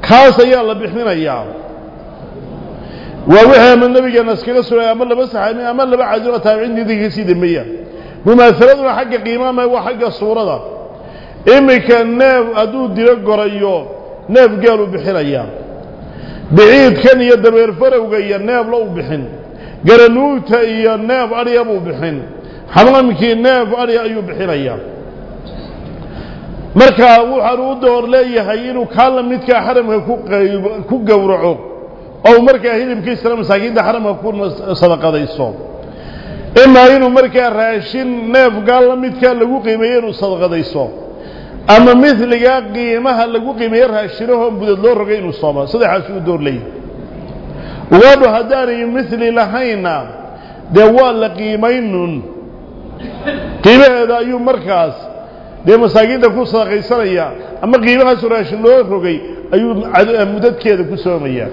كاس يا الله بحنا يا ووهي من النبي جانا سكرة سورة يا مالا بس حامي يا مالا بعزرة عندي ذي سيد المية مماثلة حق قيمامة وحق الصورة إمي كان ناف أدود ديرق ريو ناف قالوا بحنا يا بعيد كان يدبير فرق ناف لو بحن. قرنوتا يا ناف عريبو بحن. Xamaamkii neef adhiya ayuu bixinayaa markaa waxaanu u door leeyahay inuu kaa la midkaa xaramka ku gowraco oo markaa hilibkiisana masaakiinta xaramka ku sadaqadayso imaa inuu markaa raashin neefgaa la midkaa lagu qiimeeyo inuu sadaqadayso ama miligaa qiimaha lagu qiimeeyo raashinahoo budad loo rogay inuu sooma saddexaas u door leeyahay ugaadhu haddaanay mili lahayna dee waa la qiimaynun qiimaheeda ayuu markaas dee masaakiinta ku sadaqaysanaya ama qiimahaasu raashin loo rogay ayuu mudadkeeda ku soomayaa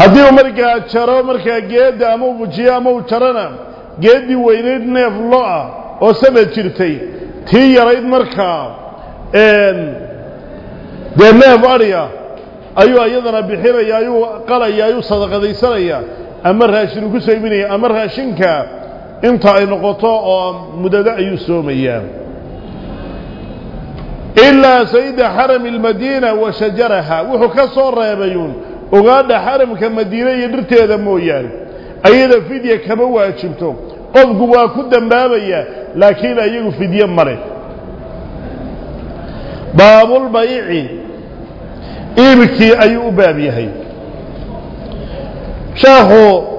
haddii uu markaa jaro markaa geedda ama u bujiyo ama uu jarona geeddii weynayd neef lo'ah oo sanad jirtay tii yarayd markaa dee neef adhiya ayuu iyadana bixinaya ayuu qalaya ayuu sadaqadaysanaya ama raashin uu ku soo iibinaya ama raashinka انت اي نقطة مدد اي أيام الا سيد حرم المدينة وشجرها وحكا صورة يا بيون وقال حرم كمدينة يدرتي هذا مويان أيضا فيديا كموا اتشمتو قد قوا كدن بابي لكن أيضا فيديا مري باب البيع ايبكي اي ابابي هاي شاخو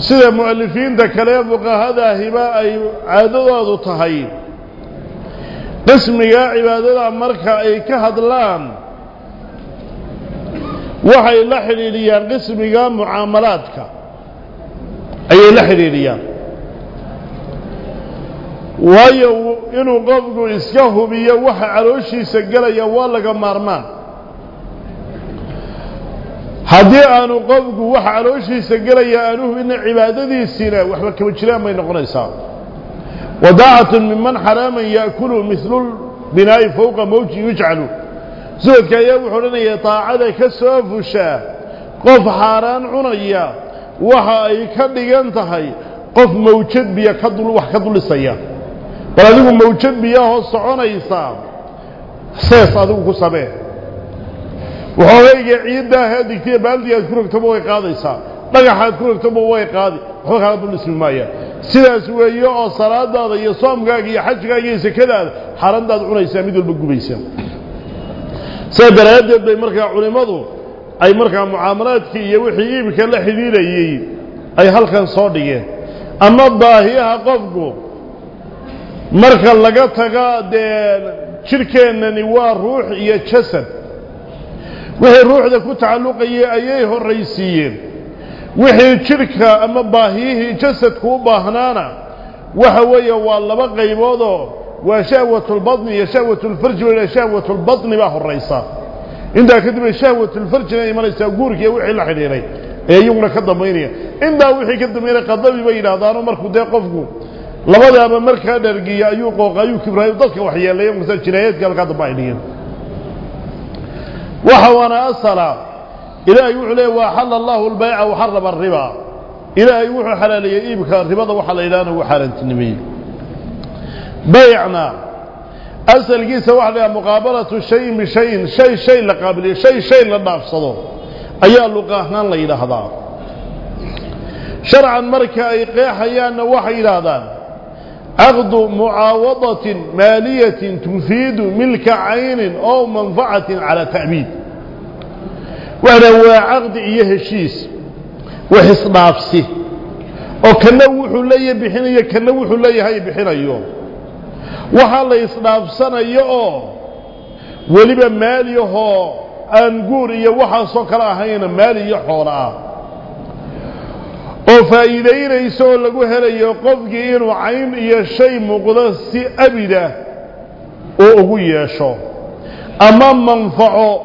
سيدة مؤلفين ذا كليبوغا هذا هباء عدد تهي قسمي يا عبادة مركا اي كهدلان وحي لحريريا قسمي يا معاملاتك اي لحريريا ويو انو قبضو اسكهو بيا وحي عروشي سجل يوالك مارمان هدي أنو قبض وح على وشي سجل يا أنوه من عبادة ذي السيناء وحب كمشري ما ينقون إنسان وداعة ممن حرام يأكل مثل البناء فوق موج يجعله زود كي يبحرنا يطاع على كسوف وشاء قف حاران عنيا وحا يكد ينتهي قف موجد بيا كدل وح كدل السيا بل موجد بيا هو صعون إنسان سيصادوك سبيه waxoogayga ciiddaahee digtiya baaldi aad ku rogtaba way qaadaysaa dhagaxaad ku rogtaba way qaadi waxba kaala dul dhismi maayaan sidaas weeye oo salaadaada iyo soomkaaga iyo xajkaaga iyo sekadaada xarantaad cunaysaa mid walba gubaysaa sidaa daraaddeed bay markaa culimmadu ay markaa mucaamalaadkii iyo wixii iibka la xidhiidhayey ay halkan soo dhigeen ama baahiyaha qofku marka laga taga dee jidhkeennani waa ruux iyo jasad وهي الروح ذا كتعلق أيه الرئيسيين وهي الشركة أما باهيه جسد كوباهنانا وهوية والله بقي موضو وشهوة البطن هي شهوة الفرج ولا شهوة البطن باه الرئيسة عندها كذبة شهوة الفرج ما ليس أقولك يوحي لحديني أي يوم لك الضميني عندها وحي كذبين قضب بينا دار مركو دي قفكو لبدا من مركا درقي أيوق وقايوك إبراهيم ضدك وحيا ليوم سجنايات قال قضب بينيين وحوانا أسلا إلهي وحلي وحل الله البيع وحرب الربا. إلهي وحل حلالي إيبك الربا وحل إلهان وحل التنمي. بيعنا. أسأل جيسة واحدة مقابلة شيء بشيء شيء شيء لقابلية شيء شيء لنعف صدو. أيها اللقاء نان إلى هذا. شرعا مركا إيقاحيان وحي هذا. أخذ معاوضة مالية تفيد ملك عين أو منفعة على تعبيد وهو عقد إيه الشيس وحص نفسه. وكنوح لي بحين يكنوح لي هاي بحين يوم. وحال إصناف سنة يوم ولبا مالي هو. أنقور إيه وحصك راهين مالي حوراه ah oo faa'iidaynaysa oo lagu helayo qofkii inuu cayn iyo shay muuqdo si abida oo ugu yeesho. Ama manfaco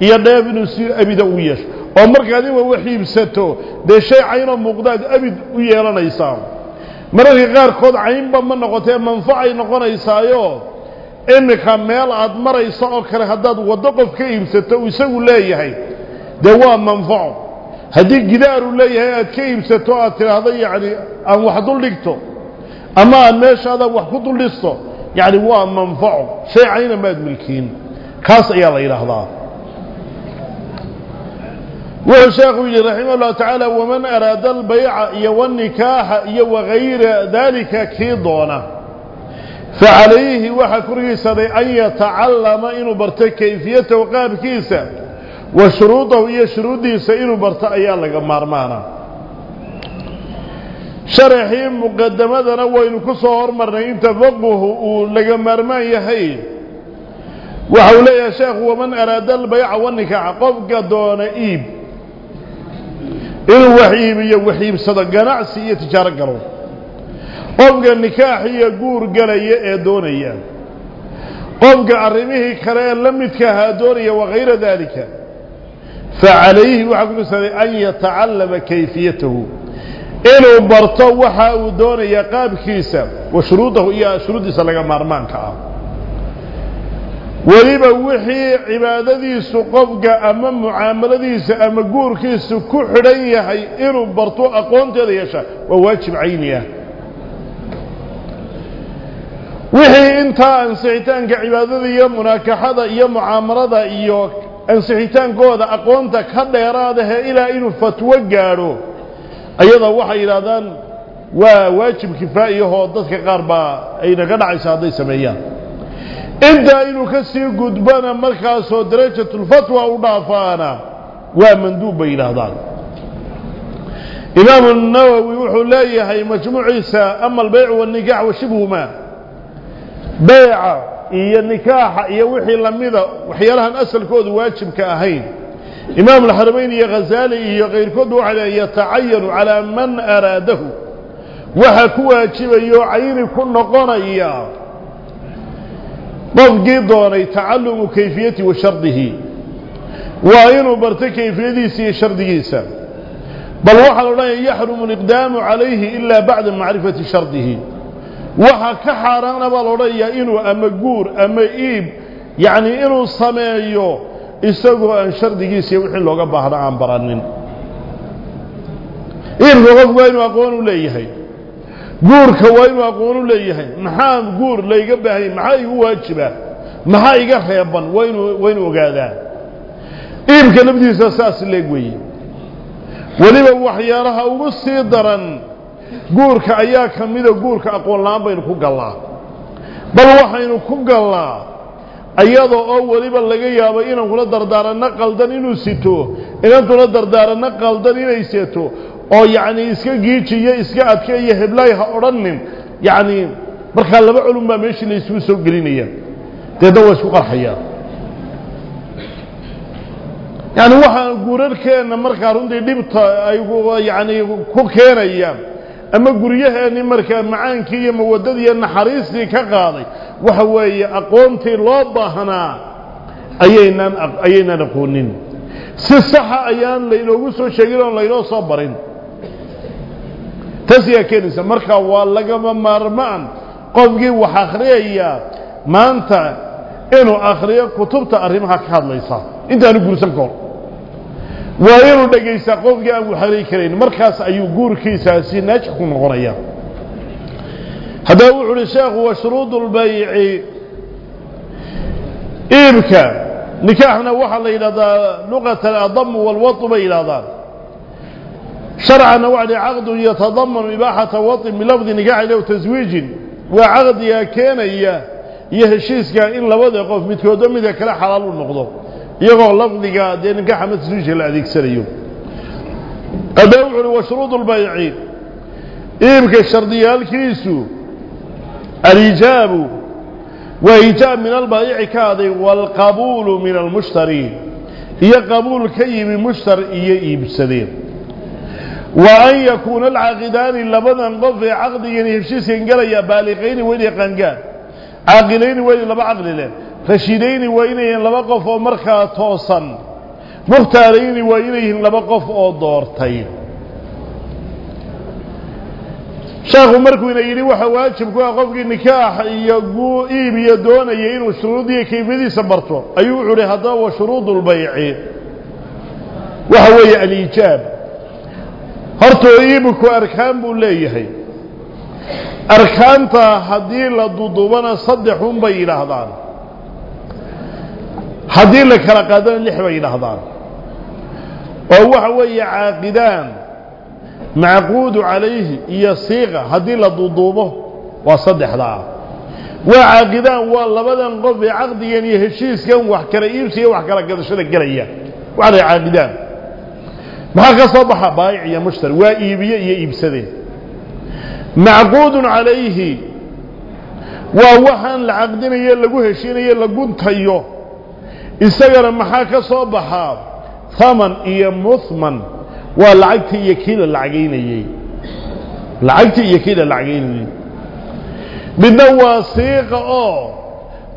iyo dheef inuu si abida ugu yeesho. Oo markaad ima wax iibsato dee shay caynoo muuqdaad abid u yeelanaysaa. Mararka qaarkood caynba ma noqotee manfacay noqonaysaayo iminka meel aad marayso oo kale haddaad waddo qof ka iibsato uu isagu leeyahay dee waa manfaco هذي جدار ولا هي كيف ستؤثر هذا يعني أن وحدوا لقته أما الناس هذا وحدوا لسه يعني هو شيء سيعين ما يدملكين كاس يا الله إلى هذا وشيخ ولي رحمه الله تعالى ومن أراد البيع يو النكاح يو غير ذلك كيدونا فعليه وحكره سبي أن يتعلم إنه برتك كيفية وقاب كيسه وشروطه هي شروطه سئل برتا ايالا قمار مانا شرحين مقدمة نوين كسور مرنين تفقه لقمار مان يحي وحوله يا شيخ ومن اراد البيع ونك عقب قدون ايب إنه وحيب يا وحيب صدق نعسي يتجارك قرر قبق النكاح يا قور قل يا دوني قبق عرمه كريا لم يتكها دوني وغير ذلك فعليه وحكم سري أن يتعلم كيفيته. إنه برتا وحاء دون يقاب كيسا وشروطه هي شروط سلعة مرمان كام وليب وحي عبادتي سقف أمام معاملة ديس أما جور كيس كحرية هي إنه برتا أقانت يا شا وواجب عينية وحي انتا انسعتان كعبادة يا مناكحة يا معامرة يوك ansixitaankooda aqoonta ka dheeraadahe ilaa inuu fatwo gaadho ayada waxay yidhaahdaan waa waajib kifaa'iyahoo dadka qaar baa ay naga dhacaysa hadday sameeyaan intaa inuu ka sii gudbana markaasoo darajatulfatwa u dhaafaana waa manduub bay yidhaahdaan imaamu nawowi wuxuu leeyahay majmuuciisa ama albeycu wanikaax wa shibhumaa beyca iyo nikaaxa iyo wixii lamida waxyaalahan asalkoodu waajibka ahayn imaam alxaramayn iyo ghazaali iyo kayrkoodba waxay leeyn yatacayanu calaa man araadahu waxa ku waajibayo cayni ku noqonaya qofkii doonay tacalumu kayfiyati wa shardihi waa inuu barto kayfiyadiisa iyo shardigiisa bal waxaa la odhanaya yaxrumu liqdaamu calayhi ilaa bacda macrifati shardihi ama guur ama iib yacni inuu sameeyo isagoo aan shardigiisa iyo wixii looga baahna aan baranin iibka qofku waa inuu aqoon u leeyahay guurka waa inuu aqoon u leeyahay maxaa guur layga baahanya maxaa igu waajiba maxaa iga reeban waa inuu waa inuu ogaadaa iibka lafdiisa saas leeg weeye weliba waxyaalaha ugu sii daran guurka ayaa ka mida guurka aqoon la'aan baynu ku gallaa. Bal waxaynu ku gallaa iyada oo weliba laga yaabo inaan kula dardaaranno qaldan inuu sito inantuna dardaaranno qaldan inay seto oo yacni iska giijiyo iska adkeeyo heblaay ha odhanin yacni markaa laba culum baa meeshii la soo gelinaya. Deedna waa isku qarxayaan yani waxaan guurarkeenna markaa runtii dhibta ay yani ku keenayaan ama guryaheenni markaa macaankii iyo mawadadii iyo naxariistii ka qaaday waxa weeye aqoontii loo baahnaa ayaynaan ayaynaan aqoonin. Si saxa ayaan laynoogu soo sheegin oon laynoo soo barin. Taas ayaa keenaysa marka waa lagama maarmaan qofkii wax akhriyaya maanta inuu akhriyo kutubta arrimaha ka hadlaysa. Intaanu guursan ka hor وإنه دقيسا يا أبو حري كرين مركز أيو قور كيسا سيناج كون غريا. هذا أول عرساق وشروط البيع. إبكا نكاحنا وحل إلى لغة الأضم والوطب إلى ذا. شرعنا وعد عقد يتضمن إباحة وطن من لفظ نكاح له تزويج. وعقد يا كان إياه يهشيس كان إلا وذي قف متكو دمي ذاك لا حلال النقضه يقول لفظي قادين قحمة سوشي لأذيك سريو. أبوحني وشروط البيعين إيمك الشرطية الكريسو الإجاب وإجاب من البيع كاذي والقبول من المشترين هي قبول كي من مشتر إيئي بالسدين وأن يكون العقدان اللبن انقف عقد ينهبشيس ينقل يا بالغين ويلي قنقان عقلين ويلي لبعقل لين rashiidayni waa inayyihiin laba qof oo markaa toosan. Mukhtaarayni waa inayyihiin laba qof oo doortay. Sheekhu markuuna yidhi waxa waajib ku ah qofkii nikaax iyo iyo doonaya inuu shuruudiyo kayfiyadiisa barto. Ayuu wuxuu uhi haddaba wa shuruudu lbayci waxa weeye aliijaab hortoo iibku arkaan buu leeyahay. Arkaanta haddii la duduubana saddex un bay yidhaahdaan haddii la kala qaadana lix bay yidhaahdaan. Oo waxa weeye caaqidaan macquudu calayhi iyo siiqa haddii la duuduubo waa saddexdaa. Waa caaqidaan waa labadan qof ee caqdigan iyo heshiiskan wax kala iibsiga wax kala gadashada gelaya. Waxa la caaqidaan. Maxaa ka soo baxa? Baayic iyo mushtari waa iibiye iyo iibsadeen macquudun calayhi waa waxaan la caqdinayo lagu heshiinayo la guntayo lacagtii iyo kii la lacagaynayey midna waa siiqa oo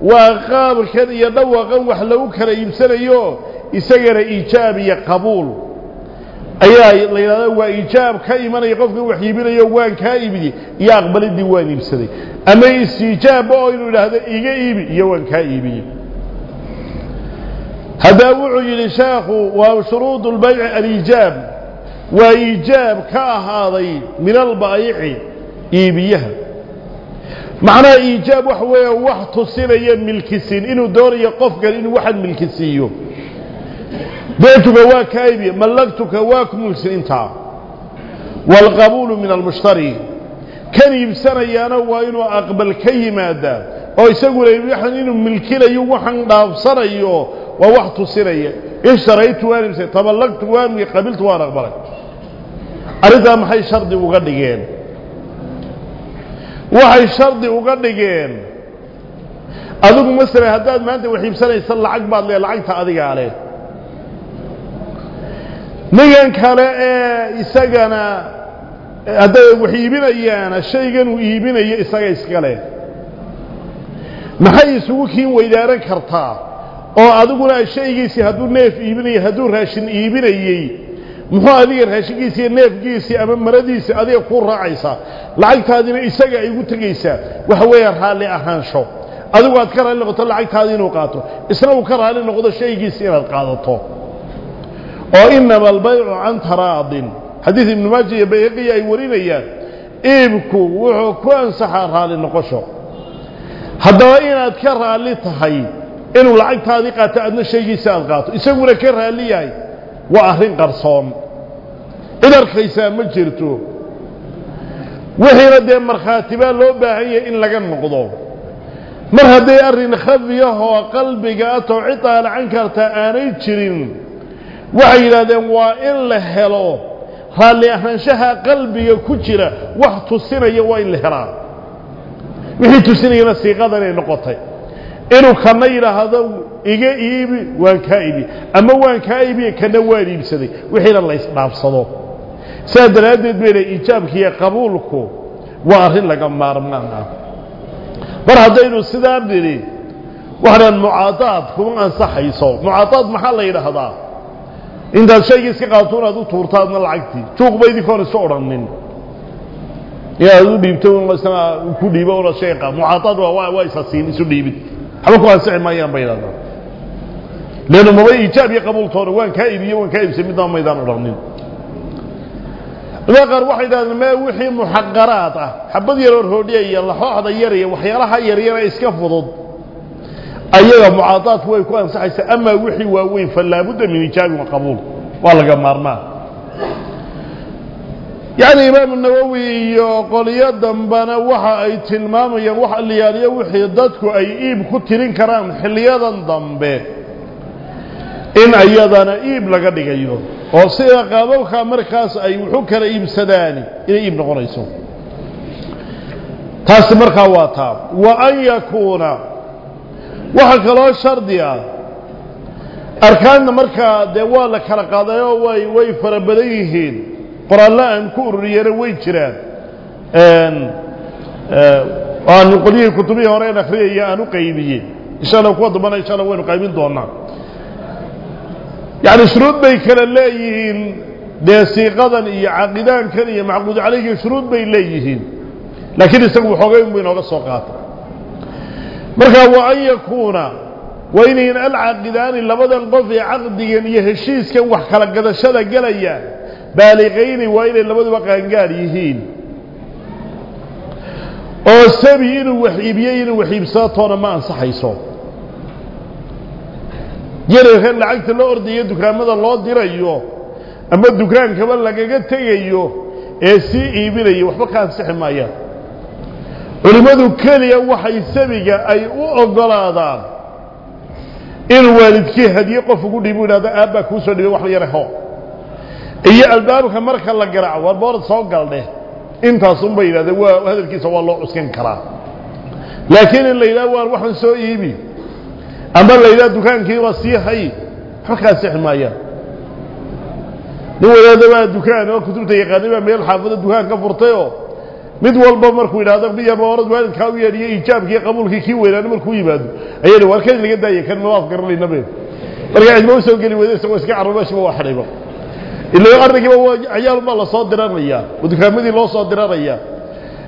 waa qaabkan iyo dhawaqan wax lagu kala iibsanayo isagana iijaab iyo qabuul ayaa la yidhahda waa iijaab ka imanaya qofkan wax iibinayo waan kaa iibiyey iyo aqbalidii waan iibsaday ama istiijaabba oo inuu idhaahdo iga iibi iyo waan kaa iibiyey هذا وعي لشاخ وشروط البيع الإيجاب وإيجاب كهذا من البائع إيبيه معنى إيجاب هو واحد سنيا ملك سن إنه دور يقف قال إنه واحد ملك سيه بيتك واك أيبي ملكتك واك ملك انت. والقبول من المشتري. كان يبسر يانا وإنه أقبل كي ماذا أو يسأل إيبيه إنه ملك لي وحن دافصر أيوه waan iibsay taballagtu waan mi qabiltu waan aqbalay arrintaa maxay shardi uga dhigeen waxay shardi uga dhigeen adigu masalan haddaad maanta wax iibsanaysa lacag baad lee lacagta adigaa leh ningan kale ee isagana hadday wax iibinayaana shaygan uu iibinayo isaga iska leh maxay isugu kiin weydaaran kartaa oo adiguna shaygiisii hadduu neef iibinayay hadduu raashin iibinayey muxuu adiga raashinkiisii neefkiisii ama maradiisii adiga ku raacaysaa lacagtaadina isaga ay tegaysaa waxa weeye raalli ahaansho. Adigu aad ka raalli noqoto lacagtaadii inuu qaato. Isna uu ka raalli noqdo shaygiisii inaad qaadato. Oo inama albaycu can taraadin. Xadiid ibnu maaja iyo bayhaqiya ay warinayaan iibku wuxuu ku ansaxaa raalli noqosho. Haddaba inaad ka raalli tahay inuu lacagtaadii qaato adna shaygiisi aad qaato. Isaguna ka raalli yahay waa arrin qarsoon. Cid arkaysaa ma jirto. Wixiina dee markhaati baa loo baahan yahay in laga noqdo. Mar hadday arrin khafiyahoo qalbiga atoo cid daalacan karta aanay jirin waxay yidhahdeen waa in la helo. Raalli ahaanshaha qalbiga ku jira wax tusinaya waa in la helaa. Wixii tusinayana siiqadan ay noqotay inuu kana yidhaahdo iga iibi waan kaa iibi ama waan kaa iibiye kana waan iibsaday. Wixiina la isdhaafsado sidaa daraaddeed bayna iijaabkiiyo qabuulku waa arrin laga maarmaan ah. Mar haddaynu sidaa nidhi waxaan mucaadaad kuma ansaxayso. Mucaadaad maxaa la yidhaahdaa? Intaad shayga iska qaato inaad u tuurtaadna lacagtii. Juuqba idinkoon isu odhanin inaad u dhiibto ku dhiibo una sheeqa. Mucaadaad waa waa isa siin isu dhiibid waxba ku ansixi maayaan bay yidhahdaa leannu maba iijaab iyo qabuultoona waan kaa iibiye waan kaa iibsay midnaba maydaan odhanin qaar waxay yidhahdeen mee wixii muxaqaraad ah? Xabad yaroo roodhiya iyo laxooxda yar iyo waxyaalaha yaryara iska fudud. Ayaga mucaadaadku way ku ansaxaysaa amaa wixii waaweyn fa laabudda min ijaabin wa qabuul waa laga maarmaan yacni imaamu nawowi iyo qolyo dambana waxa ay tilmaamayaan wax aliyaaliyo wixii dadku ay iib ku tirin karaan xilliyadan dambe. In ayadana iib laga dhigayo oo sida qaababka markaas ay wuxu kala iibsadaani inay iib noqonayso. Taasi markaa waa taa wa an yakuuna waxaa kaloo shardi ah. Arkaanna markaa dee waa la kala qaadayoo way way fara قرآن أن أنكو الرئيار ويجران أن أن نقلية كتبية ورأي نخرية يأنو قيبية إن شاء الله قوة دمنا إن شاء الله وينو قيبين دوننا يعني شروط بيك لليهين ديسي قضا إيا عقدان كان إيا معقود عليك شروط بي ليهين لكن استقبوا حقين بين أولا صوقات مركا أن يكون وإنهن العقدان اللبدا قضي عقدي يهشيس كان وحكا لقد شدق لياه qaangaar yihiin oo sabi inuu wax iibiyo inuu wax iibsado toona ma ansaxayso yararkan lacagta loo ordayo dukaamada loo dirayo ama dukaankaba lagaga tegayo ee sii iibinaya waxba ka ansixi maayaan culimmadu keliya waxay sabiga ay u ogolaadaan inuu waalidkii hadiye qof ugu dhiibu idhahdo aabbaa kuu soo dhibay wax yare ho iyo albaabka marka la garaaco war boorad soo galdhe. Intaasunbay yidhahdeen waa hadalkiisa waa loo cuskan karaa. Laakiin in la yidhahdo waan waxan soo iibi. Ama la yidhahdo dukaankiiba sii hay. Waxba ka ansixi maayaan nin wadaadabaa dukaan oo kutubta yaqaanay baa meel xaafado dukaan ka furtayoo mid walba markuu yidhahdo miyaba orad waalidkaa u yeedhiyo iijaabkii qabuulkii kii weynaana markuu yimaado. Ayay waar kan laga daaya kan mawaaf garanayna be marka cidma u soo geli weyda isagoo iska carro meeshaba waa إلا يقرق عيال ما لا صادر ريا ودكامدي لا صادر ريا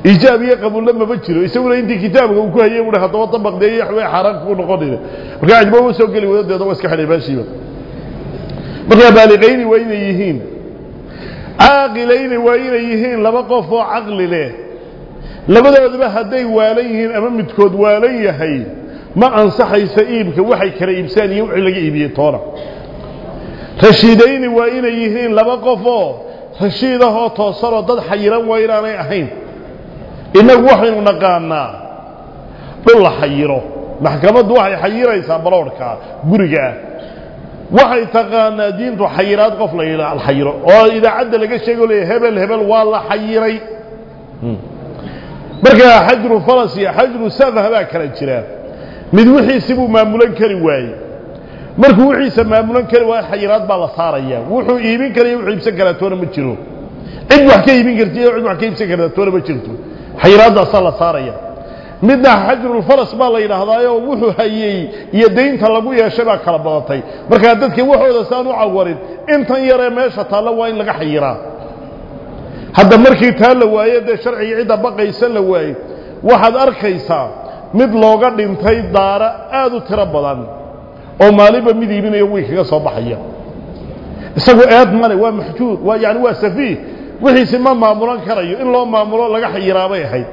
إيجابية قبول لما بتشيله يسوي عندي كتاب وكل هاي يقول حتى وطن بقدي يحوي حرام كون قدره بقى عجبه وسوي كل وده ده بس كحري بنشيبه بقى. بالغين وين يهين؟ عاقلين وين يهين؟ لما قف عقل له لما ده ده هدي واليه أمام تكود واليه هاي ما أنصح يسئيم كواحد كريم سان يوعي لقي بيه طارق rashiidayni waa inay yihiin laba qof oo rashiidahoo toosanoo dad xayiran waa inaanay ahayn innagu waxaynu naqaanaa dhul la xayiro maxkamaddu waxay xayiraysaa baloodhka gurigaah waxay taqaanaa diintu xayiraad qof la alxayiro oo idaacadda laga sheego leeya hebel hebel waa la xayiray markaa xajru falas iyo xajru safah baa kala jira mid wixiisi buu maamulan kari waaye markuu wixiisa maamulan kari waayo xayiraad baa la saaraya. Wuxuu iibin karaya wuxuu iibsan karaa toona ma jiro. Cid wax ka iibin karta iyo cid wax ka iibsan kartaa toona ma jirto. Xayiraaddaasaa la saaraya. Midna xajrulfaras baa la yidhaahdaayo wuxuu hayey iyo daynta lagu yeeshay baa kala badatay. Markaa dadka waxooda saan u cawarin intan yaree meesha taalla waa in laga xayiraa. Hadda markii taa la waaye dee sharciga cidda baqaysa la waaye waxaad arkaysaa mid looga dhintay daara aad u tiro badan oo maalinba mid iibinayo way kaga soo baxaya isagu eed male waa maxjuur waa yani waa safiih. Wixiisi ma maamulan karayo in loo maamulo laga xayiraabay ahayd.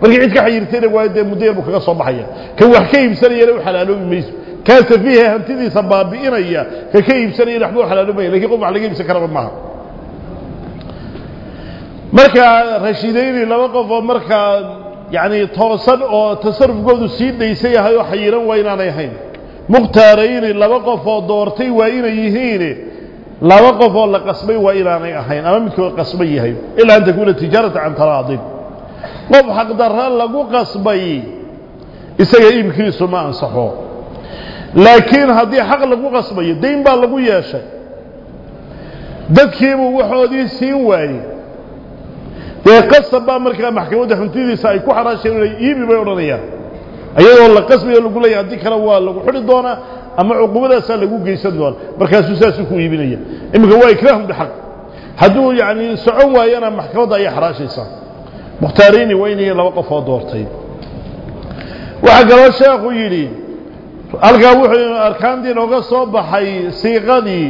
Markii cid ka xayirtayna waa dee muddo yar buu kaga soo baxaya kan wax ka iibsanayana u xalaaloobi mayso. Kaa safiihe hantidiisa baabi'inaya ka ka iibsanayana waxba u xalaaloobaya laakiin qof wax laga iibsan karaba maaha. Markaa rashiidayni laba qof oo markaa yani toosan oo tasarufkoodu sii daysa yahay oo xayiran waa inaanay ahayn mukhtaarayni laba qof oo doortay waa inay yihiin. Laba qof oo la qasbay waa inaanay ahayn ama midkood qasban yahay ilaa an takuuna tijaarata can taraadin qof xaqdarra lagu qasbay isaga iibkiisu ma ansaxo. Laakiin haddii xaq lagu qasbayo dayn baa lagu yeeshay. Dadkiibuu waxoodii siin waayey. Dee qasab baa markaa maxkamadda xuntidiisa ay ku xaraasheen inay iibi bay odhanayaan iyadoo la qasbayo lagu leeyahy haddii kale waa lagu xidhi doonaa ama cuqubadaasaa lagu geysan doona markaasuu saasuu ku iibinaya. Iminka waa ikraahum bixaq. Hadduu yacni socon waayana maxkamadda ayay xaraashaysaa. Mukhtaariini waa inay laba qofoo doortay. Waxaa kaloo sheekhu yidhi halkaa wuxuu arkaantii inooga soo baxay siiqadii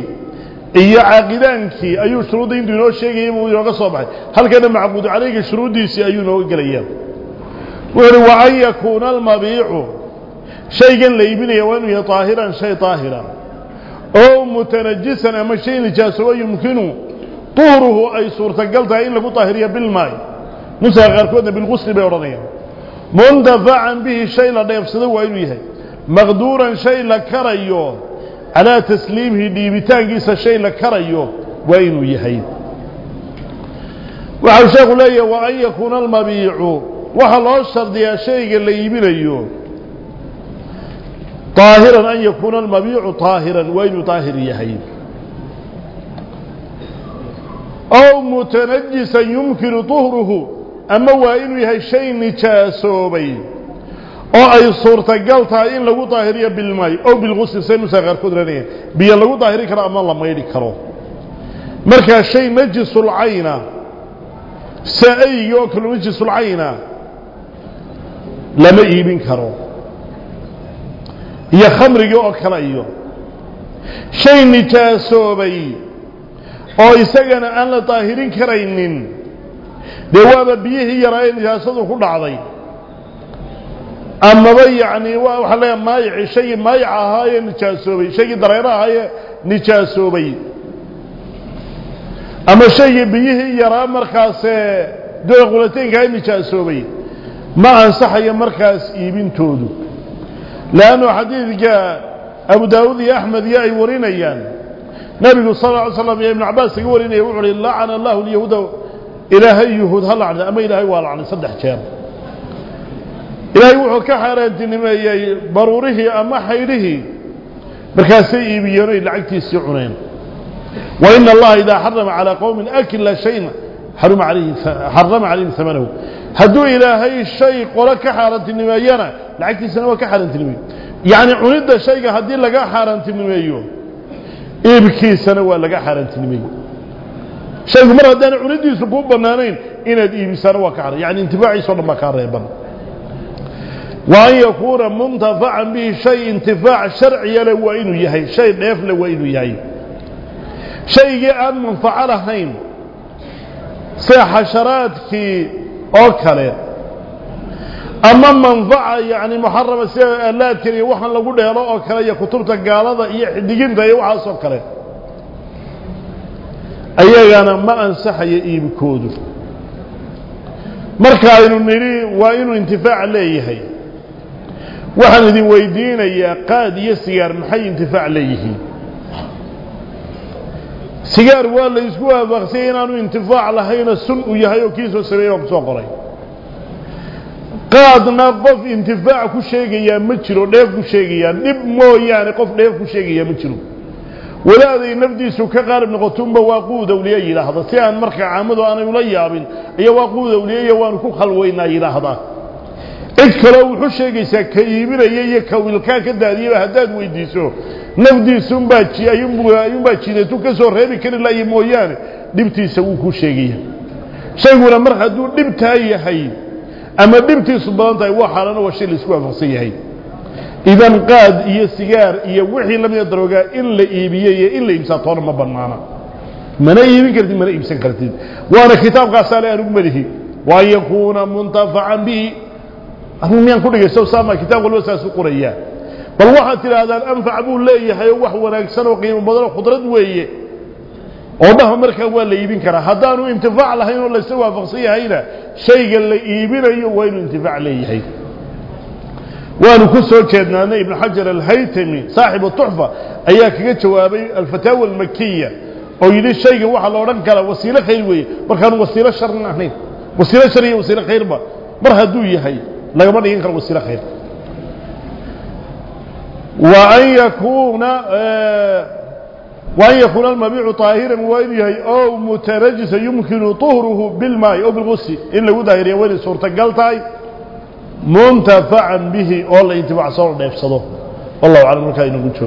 iyo caaqidaankii ayuu shuruudda intuu inoo sheegayay buu inooga soo baxay. Halkana macbuudu calayga shuruuddiisii ayuu inooga gelayaa ويقول وأن يكون المبيع. شيء ليبني وأنه طاهرا شيء طاهرا. أو متنجسا أما شيء لجاس ويمكنه طهره. أي صورة قلت أين لك طاهرية بالماء. موسى غاركونا بالغسل بأورانيا مندفعا به شيء لا لنفسده وإنه مغدورا شيء لا لكريه على تسليمه ديبتان قيسا شيء لكريه وإنه يهيد وعشاق لي وأن يكون المبيع. La iibinayo طaahiran an yakuuna almabiicu طaahiran waa inuu طaahir yahay ow mutanajisan yumkinu طuhruhu ama waa inuu yahay shay nijaasoobay oo ay suurtagal tahay in lagu daahiriyo bilmaay ow bilqusli say nusaa qaarkood ranaya biyo lagu daahiri karo ama la maydhi karo markaa shay najisulcayna sa-ayga oo kale najisulcayna lama iibin karo. Iyo khamrigii oo kale iyo. Shay nijaasoobay oo isagana aan la daahirin karaynin. Dee waaba biyihii yaraa ee nijaasadu ku dhacday. Amaba yacni waxaa leeyahay maayici shaygii maayic ahaayee nijaasoobay shaygii dareero ahaayee nijaasoobay ama shaygii biyihii yaraa markaasee dooa qulateynka ee nijaasoobay ما أنصحي مركز إبن تودو. لأنه حديث جاء أبو داود يا أحمد يا يورينا أيان نبي صلى الله عليه وسلم يا ابن عباس يورينا يا عوري الله عن الله اليهود إلى هاي يهود. هلا عن أما إلى هاي والله عن صدح كام إلى يوحو كحر أنت يا بروره أما حيره بكاسة إبيان إلى عقتي السعرين وإن الله إذا حرم على قوم أكل شيئا حرم عليه حرم عليه ثمنه. هدو إلى هاي الشيء قرك حارنت النميانة لعكت سنوات كحارنت النمي يعني عند الشيء هدي لقى حارنت النمي يوم إبكي سنوات لقى حارنت النمي شيخ مرة دان عند يسبو بنانين. إن دي بسنوات كحار يعني انتفاعي صار ما كار يبر وأن يكون منتفعا به شيء انتفاع شرعي لوينه يهي. شيء نافل لوينه يهي. شيء أن منفعله هين. Sida xasharaadkii oo kale. Ama manfaca yani muxarama sida alaadkan iyo waxaan lagu dheelo oo kale iyo kutubta gaalada iyo xidiginta iyo waxaas oo kale. Ayagana ma ansaxayo iibkoodu. Marka aynu nidhi waa inuu intifaac leeyahay. Waxaan idin weydiinayaa qaad iyo sigaar maxay intifaac leeyihiin sigaar waa la isku waafaqsiyay inaanu intifaac lahaynoo sun u yahay oo kiisoo sameeyey oo ku soo qoray. Qaadna qof intifaac ku sheegayaa ma jiro dheef ku sheegayaa dhib mooyaane qof dheef ku sheegayaa ma jiro. Walaaday nafdiisu ka qaalib noqotunba waa quud awliye yidhaahda. Si aan marka caamadu aanay ula yaabin iyo waa quud awliye iyo waanu ku khalwaynaa yidhaahdaa cid kaloo wuxuu sheegaysaa ka iibinaya iyo ka wilkaan ka daadiyaba haddaad weydiiso nafdiisunbaa ayuunbaa jiidatu ka soo reebi kari laaya mooyaane dhibtiisa wuu kuu sheegaya. Shayguna mar hadduu dhibtaa yahay ama dhibtiisu badan tahay waa xaarano waa shay la isku waafaqsan yahay. Idan qaad iyo sigaar iyo wixii lamida daroogaa in la iibiye iyo in la iibsaa toona ma banaana mana iibin kartid mana iibsan kartid. Waana kitaabkaasaale aan ugu malihi waan yakuuna muntafacan bihi. Anigu miyaan ku dhigayso saama kitaab walba saasu qorayaa tidhaahdaan anfac buu leeyahay oo wax wanaagsan oo qiimo badan oo khudrad weeye oo dhaha markaa waa la iibin karaa haddaanu intifaac lahayn oo laysa waafaqsan yahayna shayga la iibinayo waa inuu intifaac leeyahay waanu ku soo jeednaanay ibn xajar alhaytami saaxibu tuxfa ayaa kaga jawaabay alfataawa almakiya oo yidhi shayga waxaa la odhan karaa wasiilo khayr weeye markaanu wasiilo sharna ahayn wasiilo shar iyo wasiilo khayrba mar hadduu yahay lagama dhigin karo wasiilo khayr wa an yakuuna وأن يكون المبيع طاهرا وإنه أو متنجسا يمكن طهره بالماء أو بالغسل. إلا وده يريوين سورة قلتاي منتفعا به والله ينتبع صور نفسه. والله أعلم لك قلت